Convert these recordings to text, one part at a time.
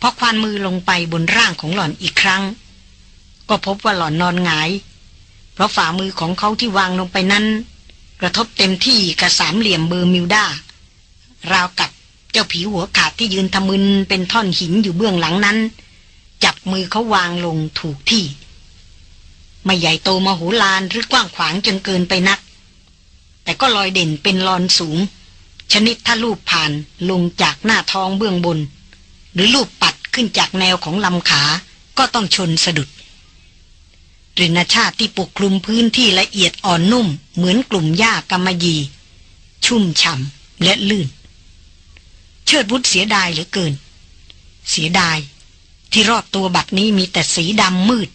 พอควานมือลงไปบนร่างของหล่อนอีกครั้ง ก็พบว่าหล่อนนอนหงาย เพราะฝ่ามือของเขาที่วางลงไปนั้น กระทบเต็มที่กับสามเหลี่ยมเบอร์มิวดาราวกับเจ้าผีหัวขาดที่ยืนทะมึนเป็นท่อนหินอยู่เบื้องหลังนั้น จับมือเขาวางลงถูกที่ ไม่ใหญ่โตมโหฬารหรือกว้างขวางจนเกินไปนัก แต่ก็ลอยเด่นเป็นลอนสูง ชนิดถ้าลูบผ่านลงจากหน้าท้องเบื้องบน หรือลูบ ขึ้นจากแนวของลำขาก็ต้องชนสะดุดรินชาติที่ปกคลุมพื้นที่ละเอียดอ่อนนุ่ม เหมือนกลุ่มหญ้ากำมะยี ชุ่มฉ่ำและลื่น เชิดวุฒเสียดายเหลือเกิน เสียดาย ที่รอบตัวบัดนี้มีแต่สีดำมืด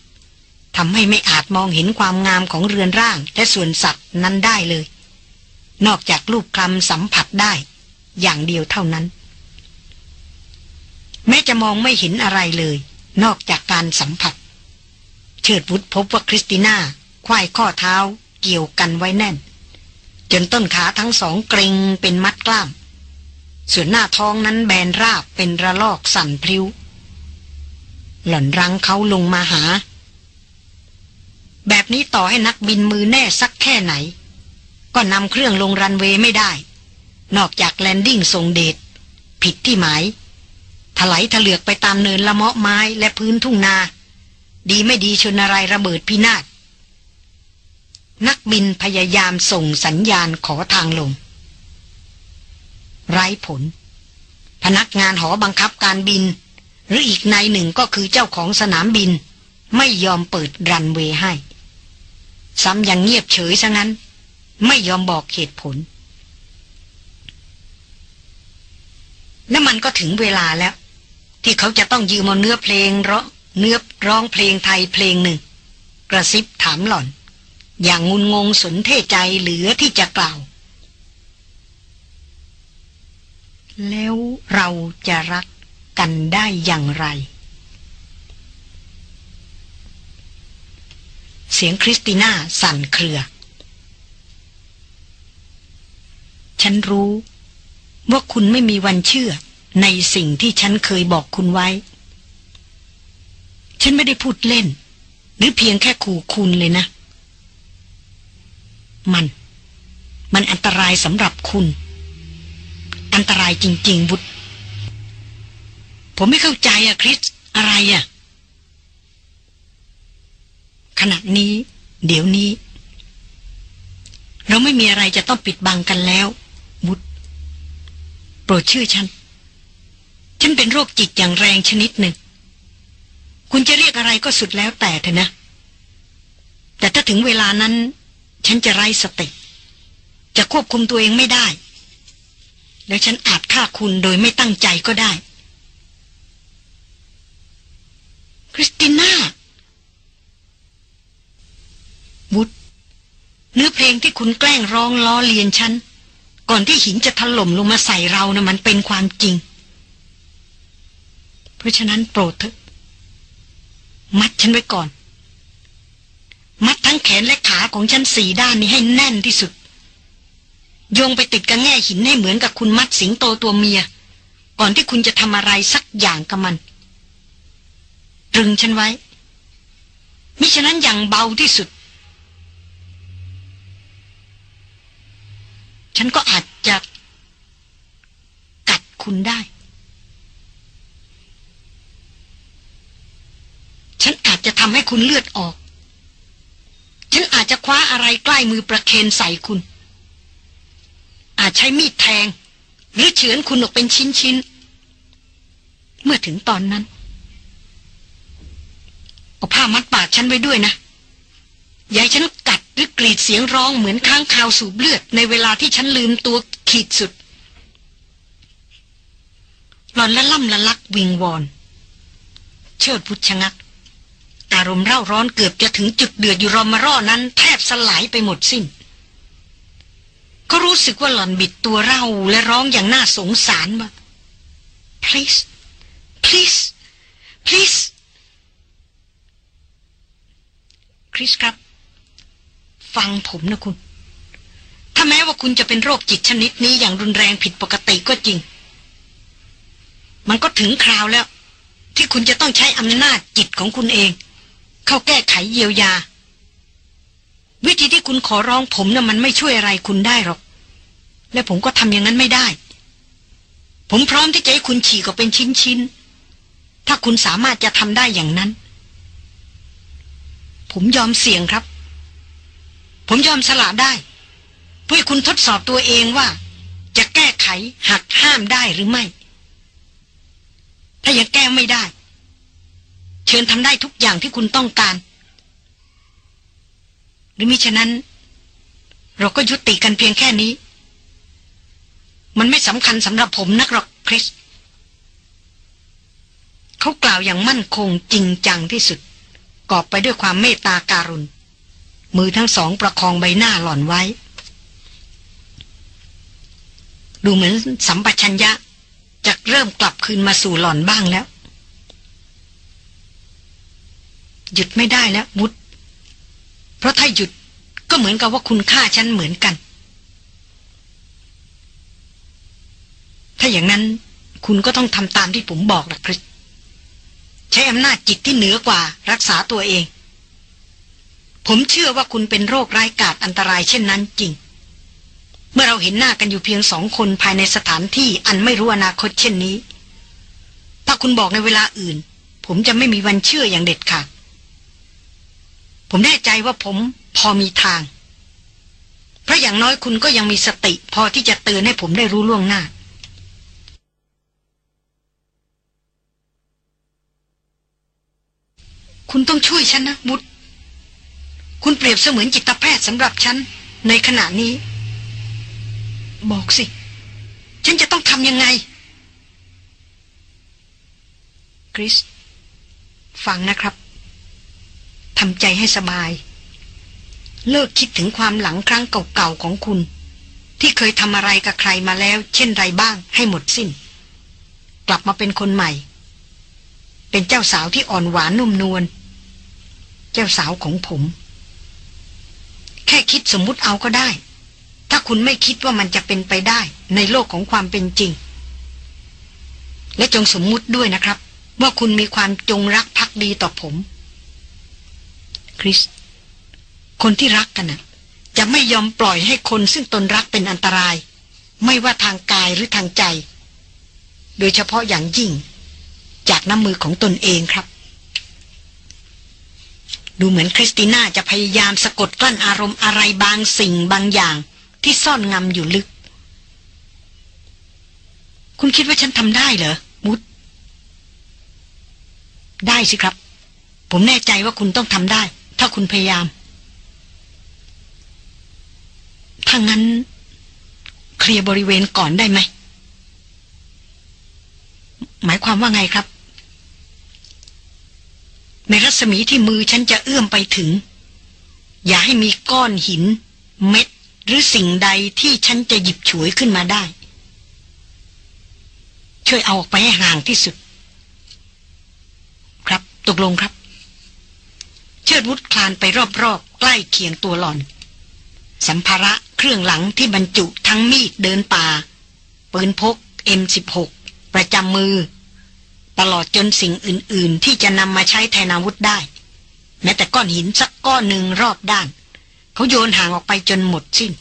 ทำให้ไม่อาจมองเห็นความงามของเรือนร่างและส่วนสัตว์นั้นได้เลย นอกจากรูปคลำสัมผัสได้ อย่างเดียวเท่านั้น แม้จะมองไม่เห็นอะไรเลย นอกจากการสัมผัส เชิดวุฒพบว่าคริสติน่าควายข้อเท้าเกี่ยวกันไว้แน่น จนต้นขาทั้งสองเกรงเป็นมัดกล้าม ส่วนหน้าท้องนั้นแบนราบเป็นระลอกสั่นพลิ้ว หล่อนรังเขาลงมาหา แบบนี้ต่อให้นักบินมือแน่สักแค่ไหน ก็นำเครื่องลงรันเวย์ไม่ได้ นอกจากแลนดิ้งทรงเดชผิดที่หมาย ถลายถเลือกไปตามเนินละเมาะไม้และพื้นทุ่งนา ดีไม่ดีชนอะไรระเบิดพินาศนักบินพยายามส่งสัญญาณขอทางลง ไร้ผล พนักงานหอบังคับการบิน หรืออีกนายหนึ่งก็คือเจ้าของสนามบิน ไม่ยอมเปิดรันเวย์ให้ ซ้ำยังเงียบเฉยซะงั้น ไม่ยอมบอกเหตุผล และมันก็ถึงเวลาแล้ว ที่เขาจะต้องยืมเอาเนื้อเพลงร้องเนื้อร้องเพลงไทยเพลงหนึ่ง กระซิบถามหล่อน อย่างงุนงงสนเทใจเหลือที่จะกล่าว แล้วเราจะรักกันได้อย่างไร เสียงคริสติน่าสั่นเครือ ฉันรู้ว่าคุณไม่มีวันเชื่อ ในสิ่งที่ฉันเคยบอกคุณไว้ ฉันไม่ได้พูดเล่น หรือเพียงแค่ขู่คุณเลยนะ มัน มันอันตรายสำหรับคุณ อันตรายจริง ๆ บุตร ผมไม่เข้าใจอะคริส อะไรอะขณะนี้ เดี๋ยวนี้ เราไม่มีอะไรจะต้องปิดบังกันแล้ว บุตร โปรดชื่อฉัน ฉันเป็นโรคจิตอย่างแรงชนิดหนึ่ง คุณจะเรียกอะไรก็สุดแล้วแต่เถอะนะ แต่ถ้าถึงเวลานั้น ฉันจะไร้สติ จะควบคุมตัวเองไม่ได้ แล้วฉันอาจฆ่าคุณโดยไม่ตั้งใจก็ได้ คริสติน่าบุตเนื้อเพลงที่คุณแกล้งร้องล้อเลียนฉัน ก่อนที่หินจะถล่มลงมาใส่เรานะ่ะมันเป็นความจริง ราะฉะนั้นโปรดเถอะมัดฉันไว้ก่อน มัดทั้งแขนและขาของฉันสี่ด้านนี้ให้แน่นที่สุด โยงไปติดกับแง่หินให้เหมือนกับคุณมัดสิงโตตัวเมีย ก่อนที่คุณจะทำอะไรสักอย่างกับมัน ตรึงฉันไว้ มิฉะนั้นอย่างเบาที่สุด ฉันก็อาจจะกัดคุณได้ ฉันอาจจะทำให้คุณเลือดออก ฉันอาจจะคว้าอะไรใกล้มือประเคนใส่คุณ อาจใช้มีดแทง หรือเฉือนคุณออกเป็นชิ้นๆ เมื่อถึงตอนนั้น เอาผ้ามัดปากฉันไว้ด้วยนะ อย่าให้ฉันกัดหรือกรีดเสียงร้องเหมือนค้างคาวสูบเลือด ในเวลาที่ฉันลืมตัวขีดสุดหลอนละล่ำละลักวิงวอน เชิดพุชงัก อารมณ์เร่าร้อนเกือบจะถึงจุดเดือดอยู่รอมาร่อนั้น แทบสลายไปหมดสิ้นเขารู้สึกว่าหล่อนบิดตัวเร่าและร้องอย่างน่าสงสารว่า please please please คริสครับ ฟังผมนะคุณ ถ้าแม้ว่าคุณจะเป็นโรคจิตชนิดนี้อย่างรุนแรงผิดปกติก็จริง มันก็ถึงคราวแล้ว ที่คุณจะต้องใช้อำนาจจิตของคุณเอง เข้าแก้ไขเยียวยา วิธีที่คุณขอร้องผมนะ่ะมันไม่ช่วยอะไรคุณได้หรอก และผมก็ทำอย่างนั้นไม่ได้ ผมพร้อมที่จะให้คุณฉีกออกเป็นชิ้นๆถ้าคุณสามารถจะทำได้อย่างนั้น ผมยอมเสี่ยงครับ ผมยอมสละได้ เพื่อคุณทดสอบตัวเองว่า จะแก้ไขหักห้ามได้หรือไม่ ถ้ายังแก้ไม่ได้ เชิญทำได้ทุกอย่างที่คุณต้องการ หรือมิฉะนั้น เราก็ยุติกันเพียงแค่นี้ มันไม่สำคัญสำหรับผมนักหรอกคริสเขากล่าวอย่างมั่นคงจริงจังที่สุด กอบไปด้วยความเมตตาการุณ มือทั้งสองประคองใบหน้าหล่อนไว้ ดูเหมือนสัมปชัญญะจะเริ่มกลับคืนมาสู่หล่อนบ้างแล้ว หยุดไม่ได้แล้วมุดเพราะถ้าหยุดก็เหมือนกับว่าคุณฆ่าฉันเหมือนกัน ถ้าอย่างนั้นคุณก็ต้องทำตามที่ผมบอกละคริสใช้อำนาจจิตที่เหนือกว่ารักษาตัวเอง ผมเชื่อว่าคุณเป็นโรคร้ายกาจอันตรายเช่นนั้นจริง เมื่อเราเห็นหน้ากันอยู่เพียงสองคนภายในสถานที่อันไม่รู้อนาคตเช่นนี้ ถ้าคุณบอกในเวลาอื่น ผมจะไม่มีวันเชื่ออย่างเด็ดขาด ผมแน่ใจว่าผมพอมีทาง เพราะอย่างน้อยคุณก็ยังมีสติ พอที่จะเตือนให้ผมได้รู้ล่วงหน้า คุณต้องช่วยฉันนะมุดคุณเปรียบเสมือนจิตแพทย์สำหรับฉัน ในขณะนี้ บอกสิ ฉันจะต้องทำยังไง คริส ฟังนะครับ ทำใจให้สบาย เลิกคิดถึงความหลังครั้งเก่าๆของคุณ ที่เคยทำอะไรกับใครมาแล้ว เช่นไรบ้างให้หมดสิ้น กลับมาเป็นคนใหม่ เป็นเจ้าสาวที่อ่อนหวานนุ่มนวลเจ้าสาวของผม แค่คิดสมมุติเอาก็ได้ ถ้าคุณไม่คิดว่ามันจะเป็นไปได้ ในโลกของความเป็นจริง และจงสมมุติด้วยนะครับ ว่าคุณมีความจงรักภักดีต่อผม คริส คนที่รักกันนะจะไม่ยอมปล่อยให้คนซึ่งตนรักเป็นอันตราย ไม่ว่าทางกายหรือทางใจ โดยเฉพาะอย่างยิ่ง จากน้ำมือของตนเองครับ ดูเหมือนคริสติน่าจะพยายามสะกดกลั้นอารมณ์อะไรบางสิ่งบางอย่าง ที่ซ่อนงำอยู่ลึก คุณคิดว่าฉันทำได้เหรอ มุดได้สิครับ ผมแน่ใจว่าคุณต้องทำได้ ถ้าคุณพยายามถ้างั้น เคลียร์บริเวณก่อนได้ไหม หมายความว่าไงครับ ในรัศมีที่มือฉันจะเอื้อมไปถึง อย่าให้มีก้อนหิน เม็ด หรือสิ่งใดที่ฉันจะหยิบฉวยขึ้นมาได้ ช่วยเอาออกไปให้ห่างที่สุด ครับ ตกลงครับ ชิดวุฒคลานไปรอบๆ ใกล้เคียงตัวหล่อน สัมภาระเครื่องหลังที่บรรจุทั้งมีดเดินป่า ปืนพก M16 ประจำมือ ตลอดจนสิ่งอื่นๆ ที่จะนำมาใช้แทนอาวุธได้ แม้แต่ก้อนหินสักก้อนหนึ่งรอบด้าน เขาโยนห่างออกไปจนหมดสิ้น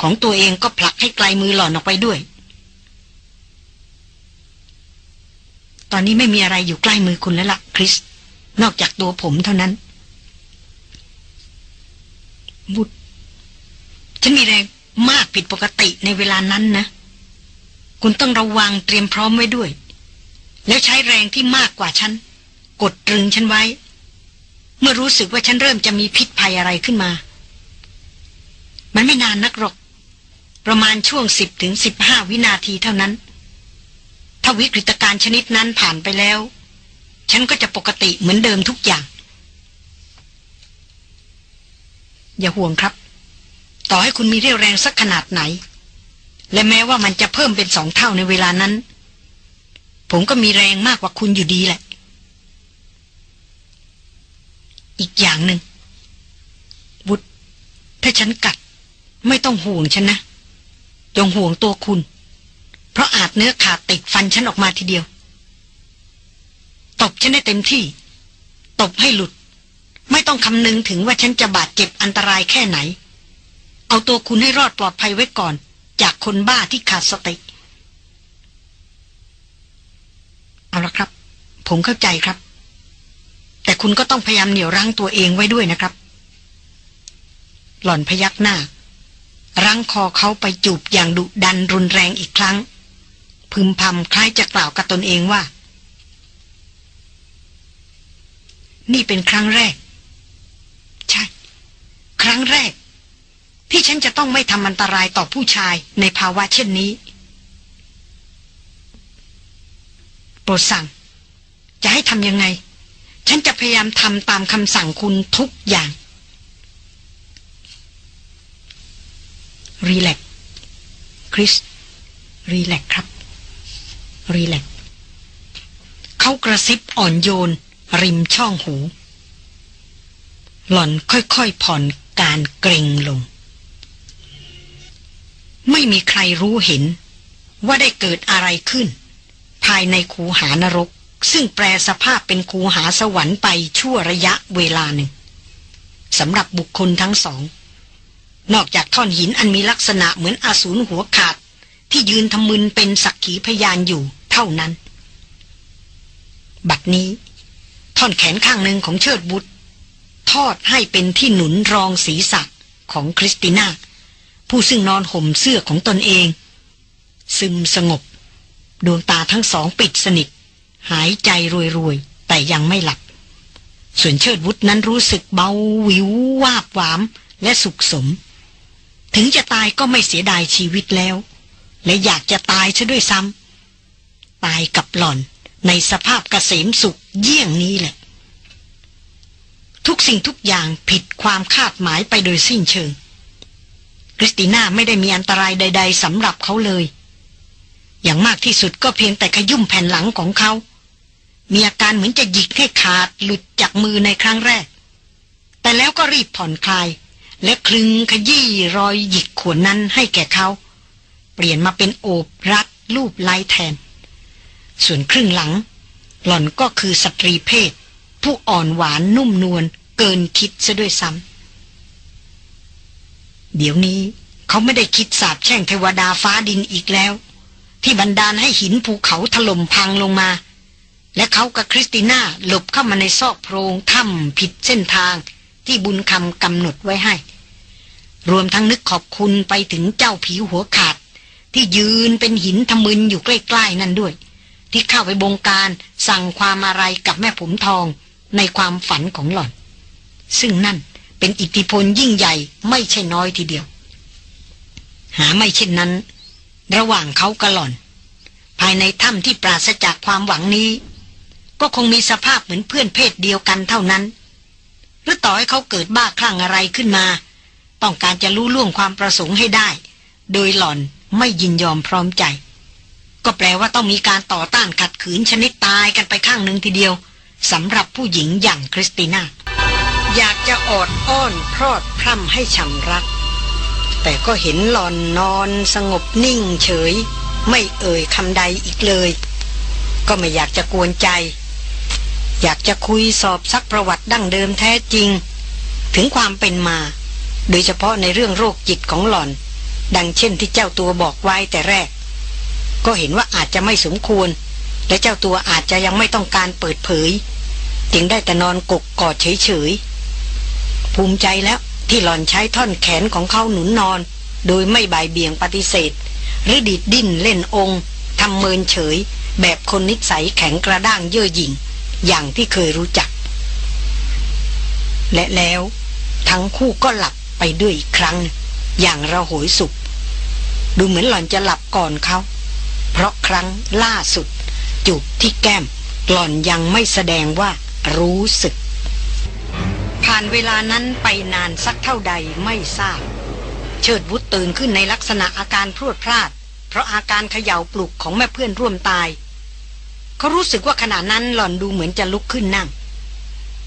ของตัวเองก็ผลักให้ไกลมือหล่อนออกไปด้วย ตอนนี้ไม่มีอะไรอยู่ใกล้มือคุณแล้วล่ะคริสนอกจากตัวผมเท่านั้น บุตร ฉันมีแรงมากผิดปกติในเวลานั้นนะ คุณต้องระวังเตรียมพร้อมไว้ด้วย แล้วใช้แรงที่มากกว่าฉัน กดตรึงฉันไว้ เมื่อรู้สึกว่าฉันเริ่มจะมีพิษภัยอะไรขึ้นมา มันไม่นานนักหรอก ประมาณช่วงสิบถึงสิบห้าวินาทีเท่านั้น ถ้าวิกฤตการณ์ชนิดนั้นผ่านไปแล้ว ฉันก็จะปกติเหมือนเดิมทุกอย่าง อย่าห่วงครับ ต่อให้คุณมีเรี่ยวแรงสักขนาดไหน และแม้ว่ามันจะเพิ่มเป็นสองเท่าในเวลานั้น ผมก็มีแรงมากกว่าคุณอยู่ดีแหละ อีกอย่างหนึ่งบุตรถ้าฉันกัด ไม่ต้องห่วงฉันนะจงห่วงตัวคุณ เพราะอาจเนื้อขาดติดฟันฉันออกมาทีเดียว ตบฉันได้เต็มที่ ตบให้หลุด ไม่ต้องคำนึงถึงว่าฉันจะบาดเจ็บอันตรายแค่ไหน เอาตัวคุณให้รอดปลอดภัยไว้ก่อน จากคนบ้าที่ขาดสติ เอาละครับ ผมเข้าใจครับ แต่คุณก็ต้องพยายามเหนี่ยวรั้งตัวเองไว้ด้วยนะครับ หล่อนพยักหน้า รั้งคอเขาไปจูบอย่างดุดันรุนแรงอีกครั้ง พึมพำคล้ายจะกล่าวกับตนเองว่า นี่เป็นครั้งแรก ครั้งแรก ที่ฉันจะต้องไม่ทำอันตรายต่อผู้ชายในภาวะเช่นนี้ โปรดสั่ง จะให้ทำยังไง ฉันจะพยายามทำตามคำสั่งคุณทุกอย่าง รีแลกคริส รีแลกครับ รีแลกเขากระซิบอ่อนโยน ริมช่องหู หล่อนค่อยๆผ่อน การเกรงลง ไม่มีใครรู้เห็น ว่าได้เกิดอะไรขึ้น ภายในคูหานรก ซึ่งแปลสภาพเป็นคูหาสวรรค์ไปชั่วระยะเวลาหนึ่งสำหรับบุคคลทั้งสอง นอกจากท่อนหินอันมีลักษณะเหมือนอาสูรหัวขาด ที่ยืนทำมึนเป็นสักขีพยานอยู่เท่านั้น บัดนี้ ท่อนแขนข้างหนึ่งของเชิดบุตร ทอดให้เป็นที่หนุนรองศีรษะของคริสติน่า ผู้ซึ่งนอนห่มเสื้อของตนเอง ซึมสงบ ดวงตาทั้งสองปิดสนิท หายใจรวยๆ แต่ยังไม่หลับ ส่วนเชิดวุฒนั้นรู้สึกเบาวิววาบหวามและสุขสม ถึงจะตายก็ไม่เสียดายชีวิตแล้ว และอยากจะตายซะด้วยซ้ำตายกับหล่อนในสภาพกเกษมสุขเยี่ยงนี้แหละ ทุกสิ่งทุกอย่างผิดความคาดหมายไปโดยสิ้นเชิง คริสติน่าไม่ได้มีอันตรายใด ๆสำหรับเขาเลย อย่างมากที่สุดก็เพียงแต่ขยุ่มแผ่นหลังของเขา มีอาการเหมือนจะหยิกให้ขาดหลุดจากมือในครั้งแรก แต่แล้วก็รีบผ่อนคลาย และคลึงขยี้รอยหยิกขวนนั้นให้แก่เขา เปลี่ยนมาเป็นโอบรัดรูปไล้แทน ส่วนครึ่งหลัง หล่อนก็คือสตรีเพศ ผู้อ่อนหวานนุ่มนวลเกินคิดซะด้วยซ้ำเดี๋ยวนี้เขาไม่ได้คิดสาบแช่งเทวดาฟ้าดินอีกแล้ว ที่บันดาลให้หินภูเขาถล่มพังลงมา และเขากับคริสติน่าหลบเข้ามาในซอกโพรงถ้ำผิดเส้นทางที่บุญคำกำหนดไว้ให้ รวมทั้งนึกขอบคุณไปถึงเจ้าผีหัวขาด ที่ยืนเป็นหินทมึนอยู่ใกล้ ๆ นั่นด้วย ที่เข้าไปบงการสั่งความอะไรกับแม่ผมทอง ในความฝันของหล่อน ซึ่งนั่นเป็นอิทธิพลยิ่งใหญ่ไม่ใช่น้อยทีเดียว หาไม่เช่นนั้น ระหว่างเขากับหล่อน ภายในถ้ำที่ปราศจากความหวังนี้ ก็คงมีสภาพเหมือนเพื่อนเพศเดียวกันเท่านั้น หรือต่อให้เขาเกิดบ้าคลั่งอะไรขึ้นมา ต้องการจะรู้ล่วงความประสงค์ให้ได้ โดยหล่อนไม่ยินยอมพร้อมใจ ก็แปลว่าต้องมีการต่อต้านขัดขืนชนิดตายกันไปข้างหนึ่งทีเดียว สำหรับผู้หญิงอย่างคริสติน่า อยากจะอดอ้อนพรอดพร่ำให้ชำรัก แต่ก็เห็นหลอนนอนสงบนิ่งเฉย ไม่เอ่ยคำใดอีกเลย ก็ไม่อยากจะกวนใจ อยากจะคุยสอบซักประวัติดั้งเดิมแท้จริง ถึงความเป็นมา โดยเฉพาะในเรื่องโรคจิตของหลอน ดังเช่นที่เจ้าตัวบอกไว้แต่แรก ก็เห็นว่าอาจจะไม่สมควรและเจ้าตัวอาจจะยังไม่ต้องการเปิดเผย จึงได้แต่นอนกกกอดเฉยๆ ภูมิใจแล้วที่หล่อนใช้ท่อนแขนของเขาหนุนนอน โดยไม่บ่ายเบี่ยงปฏิเสธ หรือดิดดิ้นเล่นองค์ทำเมินเฉย แบบคนนิสัยแข็งกระด้างเย่อหยิ่ง อย่างที่เคยรู้จัก และแล้วทั้งคู่ก็หลับไปด้วยอีกครั้ง อย่างระหยสุข ดูเหมือนหล่อนจะหลับก่อนเขา เพราะครั้งล่าสุด จูบที่แก้มหล่อนยังไม่แสดงว่า รู้สึก ผ่านเวลานั้นไปนานสักเท่าใดไม่ทราบ เชิดวุฒตื่นขึ้นในลักษณะอาการพรวดพลาด เพราะอาการเขย่าปลุกของแม่เพื่อนร่วมตาย เขารู้สึกว่าขณะนั้นหล่อนดูเหมือนจะลุกขึ้นนั่ง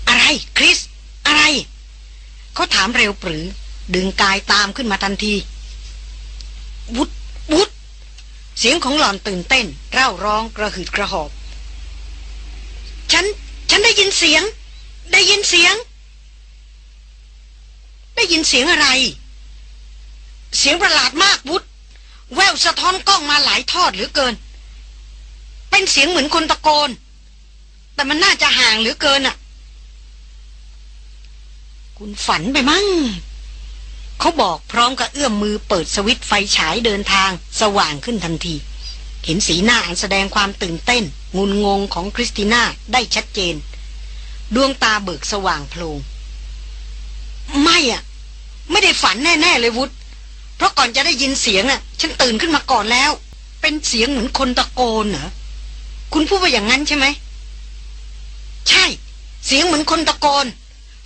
อะไรคริส อะไร เขาถามเร็วปรือ ดึงกายตามขึ้นมาทันที วุดวุดเสียงของหล่อนตื่นเต้น เร่าร้องกระหืดกระหอบ ฉัน ได้ยินเสียง ได้ยินเสียง ได้ยินเสียงอะไร เสียงประหลาดมากวุฒแววสะท้อนกล้องมาหลายทอดหรือเกิน เป็นเสียงเหมือนคนตะโกน แต่มันน่าจะห่างหรือเกินอะ คุณฝันไปมั้งเขาบอกพร้อมกับเอื้อมมือเปิดสวิตไฟฉายเดินทางสว่างขึ้นทันที เห็นสีหน้าอันแสดงความตื่นเต้น งุนงงของคริสติน่าได้ชัดเจน ดวงตาเบิกสว่างโพลงไม่อะไม่ได้ฝันแน่ๆเลยวุฒเพราะก่อนจะได้ยินเสียงอะ ฉันตื่นขึ้นมาก่อนแล้ว เป็นเสียงเหมือนคนตะโกนเหรอคุณพูดว่าอย่างนั้นใช่ไหมใช่ เสียงเหมือนคนตะโกน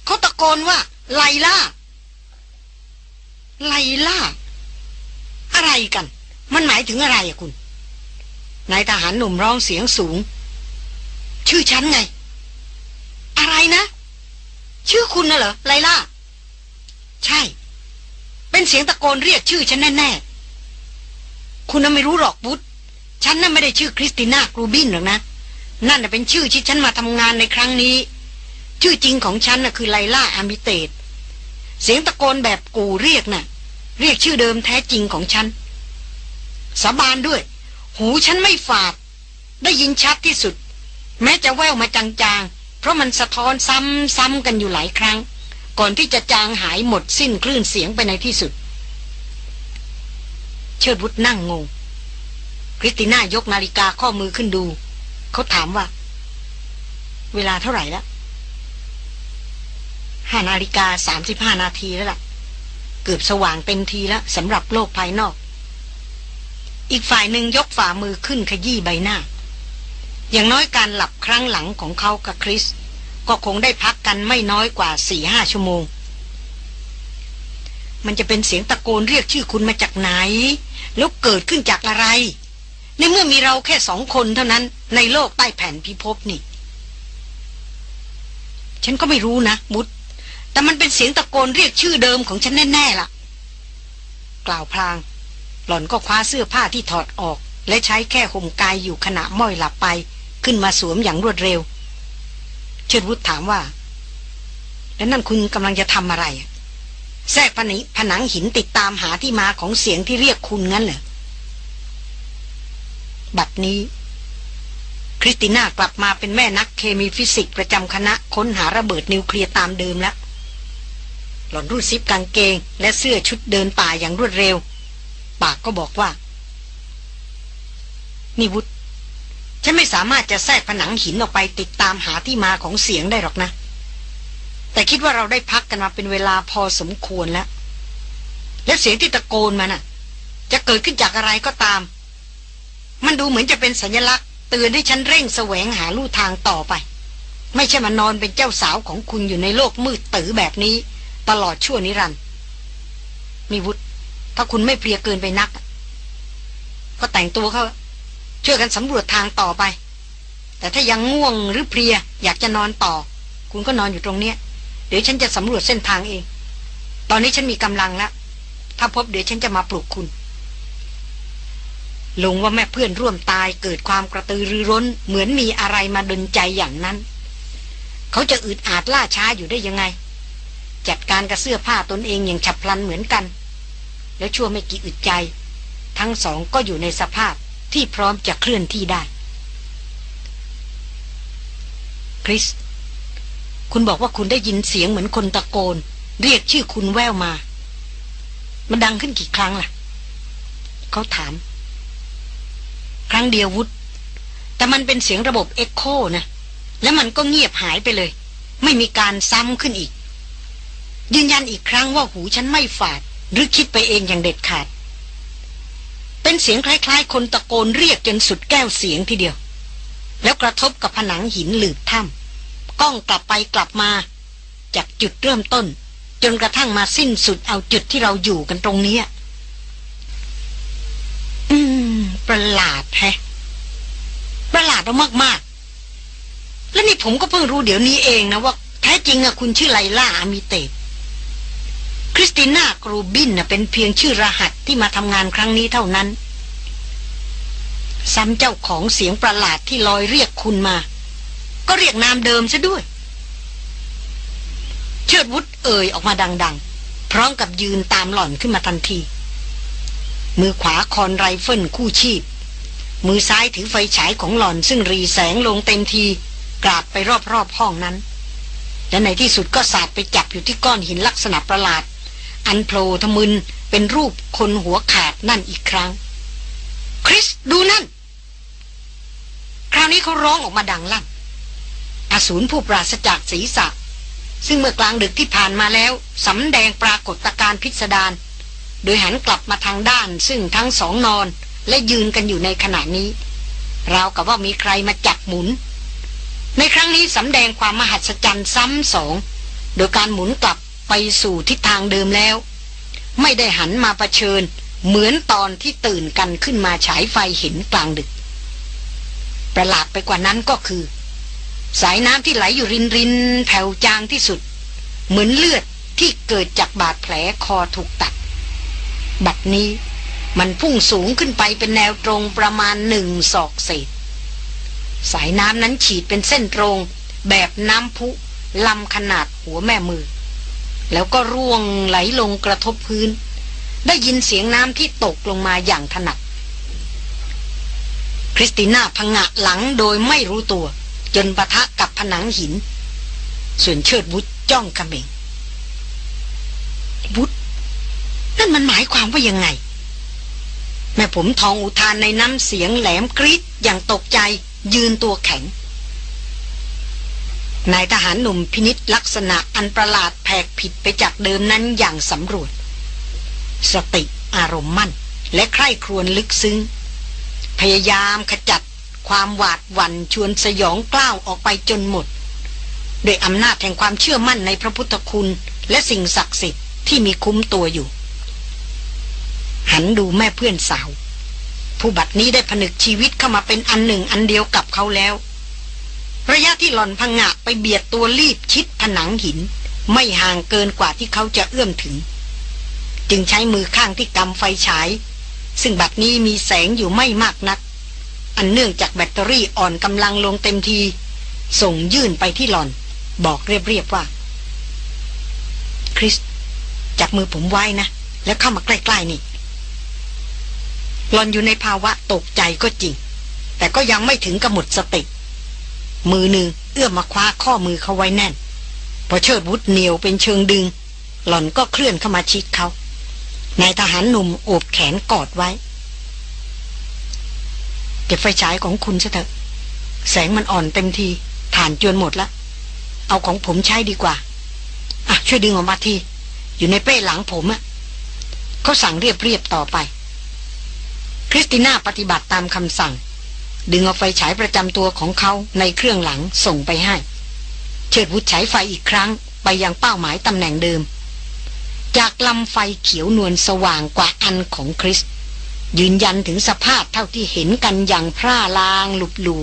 เขาตะโกนว่า ไลล่า ไลล่า อะไรกัน มันหมายถึงอะไรอะคุณนายทหารหนุ่มร้องเสียงสูง ชื่อฉันไง อะไรนะ ชื่อคุณน่ะเหรอไลล่า ใช่ เป็นเสียงตะโกนเรียกชื่อฉันแน่ๆ คุณน่ะไม่รู้หรอกบุตฉันน่ะไม่ได้ชื่อคริสติน่ากรูบินหรอกนะ นั่นน่ะเป็นชื่อที่ฉันมาทำงานในครั้งนี้ ชื่อจริงของฉันน่ะคือไลล่าอามิเตตเสียงตะโกนแบบกูเรียกน่ะ เรียกชื่อเดิมแท้จริงของฉัน สาบานด้วย หูฉันไม่ฝาด ได้ยินชัดที่สุด แม้จะแววมาจางๆ เพราะมันสะท้อนซ้ำๆกันอยู่หลายครั้ง ก่อนที่จะจางหายหมดสิ้นคลื่นเสียงไปในที่สุด เชิดวุฒนั่งงงคริสติน่ายกนาฬิกาข้อมือขึ้นดู เขาถามว่า เวลาเท่าไหร่แล้วห้านาฬิกาสามสิบห้านาทีแล้วล่ะ เกือบสว่างเต็มทีแล้วสำหรับโลกภายนอก อีกฝ่ายหนึ่งยกฝ่ามือขึ้นขยี้ใบหน้า อย่างน้อยการหลับครั้งหลังของเขากับคริส ก็คงได้พักกันไม่น้อยกว่าสี่ห้าชั่วโมง มันจะเป็นเสียงตะโกนเรียกชื่อคุณมาจากไหน แล้วเกิดขึ้นจากอะไร ในเมื่อมีเราแค่สองคนเท่านั้น ในโลกใต้แผ่นพิภพนี่ ฉันก็ไม่รู้นะบุตรแต่มันเป็นเสียงตะโกนเรียกชื่อเดิมของฉันแน่ๆล่ะ กล่าวพลาง หล่อนก็คว้าเสื้อผ้าที่ถอดออก และใช้แค่ห่มกายอยู่ขณะม้อยหลับไป ขึ้นมาสวมอย่างรวดเร็ว เชิดวุฒถามว่า แล้วนั่นคุณกำลังจะทำอะไร แทรกผนังผนังหินติดตามหาที่มาของเสียงที่เรียกคุณงั้นเหรอบัดนี้ คริสติน่ากลับมาเป็นแม่นักเคมีฟิสิกส์ประจำคณะค้นหาระเบิดนิวเคลียร์ตามเดิมแล้วหล่อนรูดซิปกางเกง และเสื้อชุดเดินป่าอย่างรวดเร็ว ปากก็บอกว่า นี่วุฒ ฉันไม่สามารถจะแทรกผนังหินออกไปติดตามหาที่มาของเสียงได้หรอกนะ แต่คิดว่าเราได้พักกันมาเป็นเวลาพอสมควรแล้ว และเสียงที่ตะโกนมาน่ะ จะเกิดขึ้นจากอะไรก็ตาม มันดูเหมือนจะเป็นสัญลักษณ์เตือนให้ฉันเร่งแสวงหาลู่ทางต่อไป ไม่ใช่มานอนเป็นเจ้าสาวของคุณอยู่ในโลกมืดตื้อแบบนี้ ตลอดชั่วนิรันดร์มีวุฒถ้าคุณไม่เพลียเกินไปนัก ก็แต่งตัวเขา ช่วยกันสำรวจทางต่อไป แต่ถ้ายังง่วงหรือเพลีย อยากจะนอนต่อ คุณก็นอนอยู่ตรงเนี้ย เดี๋ยวฉันจะสำรวจเส้นทางเอง ตอนนี้ฉันมีกำลังแล้ว ถ้าพบเดี๋ยวฉันจะมาปลุกคุณลงว่าแม่เพื่อนร่วมตายเกิดความกระตือรือร้น เหมือนมีอะไรมาดนใจอย่างนั้น เขาจะอึดอาดล่าช้าอยู่ได้ยังไง จัดการกับเสื้อผ้าตนเองอย่างฉับพลันเหมือนกัน แล้วชั่วไม่กี่อึดใจ ทั้งสองก็อยู่ในสภาพ ที่พร้อมจะเคลื่อนที่ได้ คริส คุณบอกว่าคุณได้ยินเสียงเหมือนคนตะโกน เรียกชื่อคุณแววมา มันดังขึ้นกี่ครั้งล่ะ เขาถาม ครั้งเดียววุฒแต่มันเป็นเสียงระบบเอ็กโคนะ แล้วมันก็เงียบหายไปเลย ไม่มีการซ้ำขึ้นอีก ยืนยันอีกครั้งว่าหูฉันไม่ฝาด หรือคิดไปเองอย่างเด็ดขาด เป็นเสียงคล้าย ๆ คนตะโกนเรียกจนสุดแก้วเสียงทีเดียว แล้วกระทบกับผนังหินหลืบถ้ำก้องกลับไปกลับมา จากจุดเริ่มต้น จนกระทั่งมาสิ้นสุดเอาจุดที่เราอยู่กันตรงนี้อืม ประหลาดแฮะประหลาดมากๆ แล้วนี่ผมก็เพิ่งรู้เดี๋ยวนี้เองนะว่า แท้จริงอะคุณชื่อไลล่าอามิเตต คริสติน่ากรูบินเป็นเพียงชื่อรหัสที่มาทำงานครั้งนี้เท่านั้น ซ้ำเจ้าของเสียงประหลาดที่ลอยเรียกคุณมา ก็เรียกนามเดิมซะด้วย เชิดวุฒเอ่ยออกมาดัง ๆ พร้อมกับยืนตามหล่อนขึ้นมาทันที มือขวาคอนไรเฟิลคู่ชีพ มือซ้ายถือไฟฉายของหล่อนซึ่งรีแสงลงเต็มทีกราดไปรอบๆห้องนั้นและในที่สุดก็สาดไปจับอยู่ที่ก้อนหินลักษณะประหลาด อันโผล่ทะมึนเป็นรูปคนหัวขาดนั่นอีกครั้ง คริสดูนั่น คราวนี้เขาร้องออกมาดังลั่นอสูรผู้ปราศจากศีรษะ ซึ่งเมื่อกลางดึกที่ผ่านมาแล้วสำแดงปรากฏการพิสดารโดยหันกลับมาทางด้าน ซึ่งทั้งสองนอนและยืนกันอยู่ในขณะนี้ ราวกับว่ามีใครมาจับหมุน ในครั้งนี้สำแดงความมหัศจรรย์ซ้ำสอง โดยการหมุนกลับ ไปสู่ทิศทางเดิมแล้ว ไม่ได้หันมาเผชิญ เหมือนตอนที่ตื่นกันขึ้นมาฉายไฟเห็นกลางดึก ประหลาดไปกว่านั้นก็คือ สายน้ำที่ไหลอยู่รินรินแผ่วจางที่สุด เหมือนเลือดที่เกิดจากบาดแผลคอถูกตัด บัดนี้มันพุ่งสูงขึ้นไปเป็นแนวตรงประมาณหนึ่งศอกเศษ สายน้ำนั้นฉีดเป็นเส้นตรง แบบน้ำพุลำขนาดหัวแม่มือ แล้วก็ร่วงไหลลงกระทบพื้น ได้ยินเสียงน้ำที่ตกลงมาอย่างถนัดคริสติน่าพังะหลังโดยไม่รู้ตัว จนปะทะกับผนังหิน ส่วนเชิดบุตรจ้องกระเบงบุตรนั่นมันหมายความว่ายังไง แม่ผมทองอุทานในน้ำเสียงแหลมกริดอย่างตกใจยืนตัวแข็ง นายทหารหนุ่มพินิษลักษณะอันประหลาดแผกผิดไปจากเดิมนั้นอย่างสำรวจ สติอารมณ์มั่น และใคร่ครวญลึกซึ้ง พยายามขจัดความหวาดหวั่นชวนสยองกล้าวออกไปจนหมด โดยอำนาจแห่งความเชื่อมั่นในพระพุทธคุณ และสิ่งศักดิ์สิทธิ์ที่มีคุ้มตัวอยู่ หันดูแม่เพื่อนสาว ผู้บัดนี้ได้ผนึกชีวิตเข้ามาเป็นอันหนึ่งอันเดียวกับเขาแล้ว ระยะที่หล่อนพังงะไปเบียดตัวรีบชิดผนังหิน ไม่ห่างเกินกว่าที่เขาจะเอื้อมถึง จึงใช้มือข้างที่กำไฟฉาย ซึ่งบัดนี้มีแสงอยู่ไม่มากนัก อันเนื่องจากแบตเตอรี่อ่อนกำลังลงเต็มที ส่งยื่นไปที่หล่อน บอกเรียบๆว่า คริส จับมือผมไว้นะ แล้วเข้ามาใกล้ๆนี่หลอนอยู่ในภาวะตกใจก็จริง แต่ก็ยังไม่ถึงกับหมดสติ มือหนึ่งเอื้อมมาคว้าข้อมือเขาไว้แน่น พอเชิดวุฒเหนียวเป็นเชิงดึง หล่อนก็เคลื่อนเข้ามาชิดเขานายทหารหนุ่มโอบแขนกอดไว้ เก็บไฟฉายของคุณเถอะ แสงมันอ่อนเต็มทีฐานจวนหมดแล้วเอาของผมใช้ดีกว่า อะ ช่วยดึงออกมาที อยู่ในเป้หลังผมอะเขาสั่งเรียบๆต่อไป คริสติน่าปฏิบัติตามคำสั่ง ดึงเอาไฟฉายประจำตัวของเขาในเครื่องหลังส่งไปให้ เชิดวุฒฉายไฟอีกครั้งไปยังเป้าหมายตำแหน่งเดิม จากลำไฟเขียวนวลสว่างกว่าอันของคริส ยืนยันถึงสภาพเท่าที่เห็นกันอย่างพร่าลางหลุบลู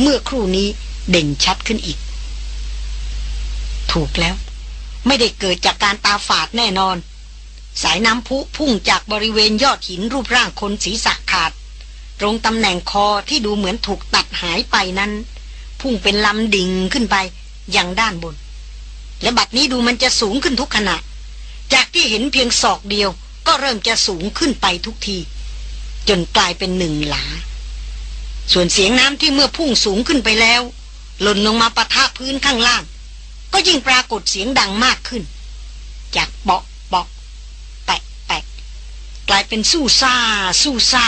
เมื่อครู่นี้เด่นชัดขึ้นอีก ถูกแล้ว ไม่ได้เกิดจากการตาฝาดแน่นอน สายน้ำพุพุ่งจากบริเวณยอดหินรูปร่างคนศีรษะขาด ตรงตำแหน่งคอที่ดูเหมือนถูกตัดหายไปนั้น พุ่งเป็นลำดิ่งขึ้นไปยังด้านบน และบัดนี้ดูมันจะสูงขึ้นทุกขณะ จากที่เห็นเพียงศอกเดียว ก็เริ่มจะสูงขึ้นไปทุกที จนกลายเป็นหนึ่งหลา ส่วนเสียงน้ำที่เมื่อพุ่งสูงขึ้นไปแล้ว หล่นลงมาปะทะพื้นข้างล่าง ก็ยิ่งปรากฏเสียงดังมากขึ้น จากเบาะเปาะแตกแตกกลายเป็นซู่ซ่าซู่ซ่า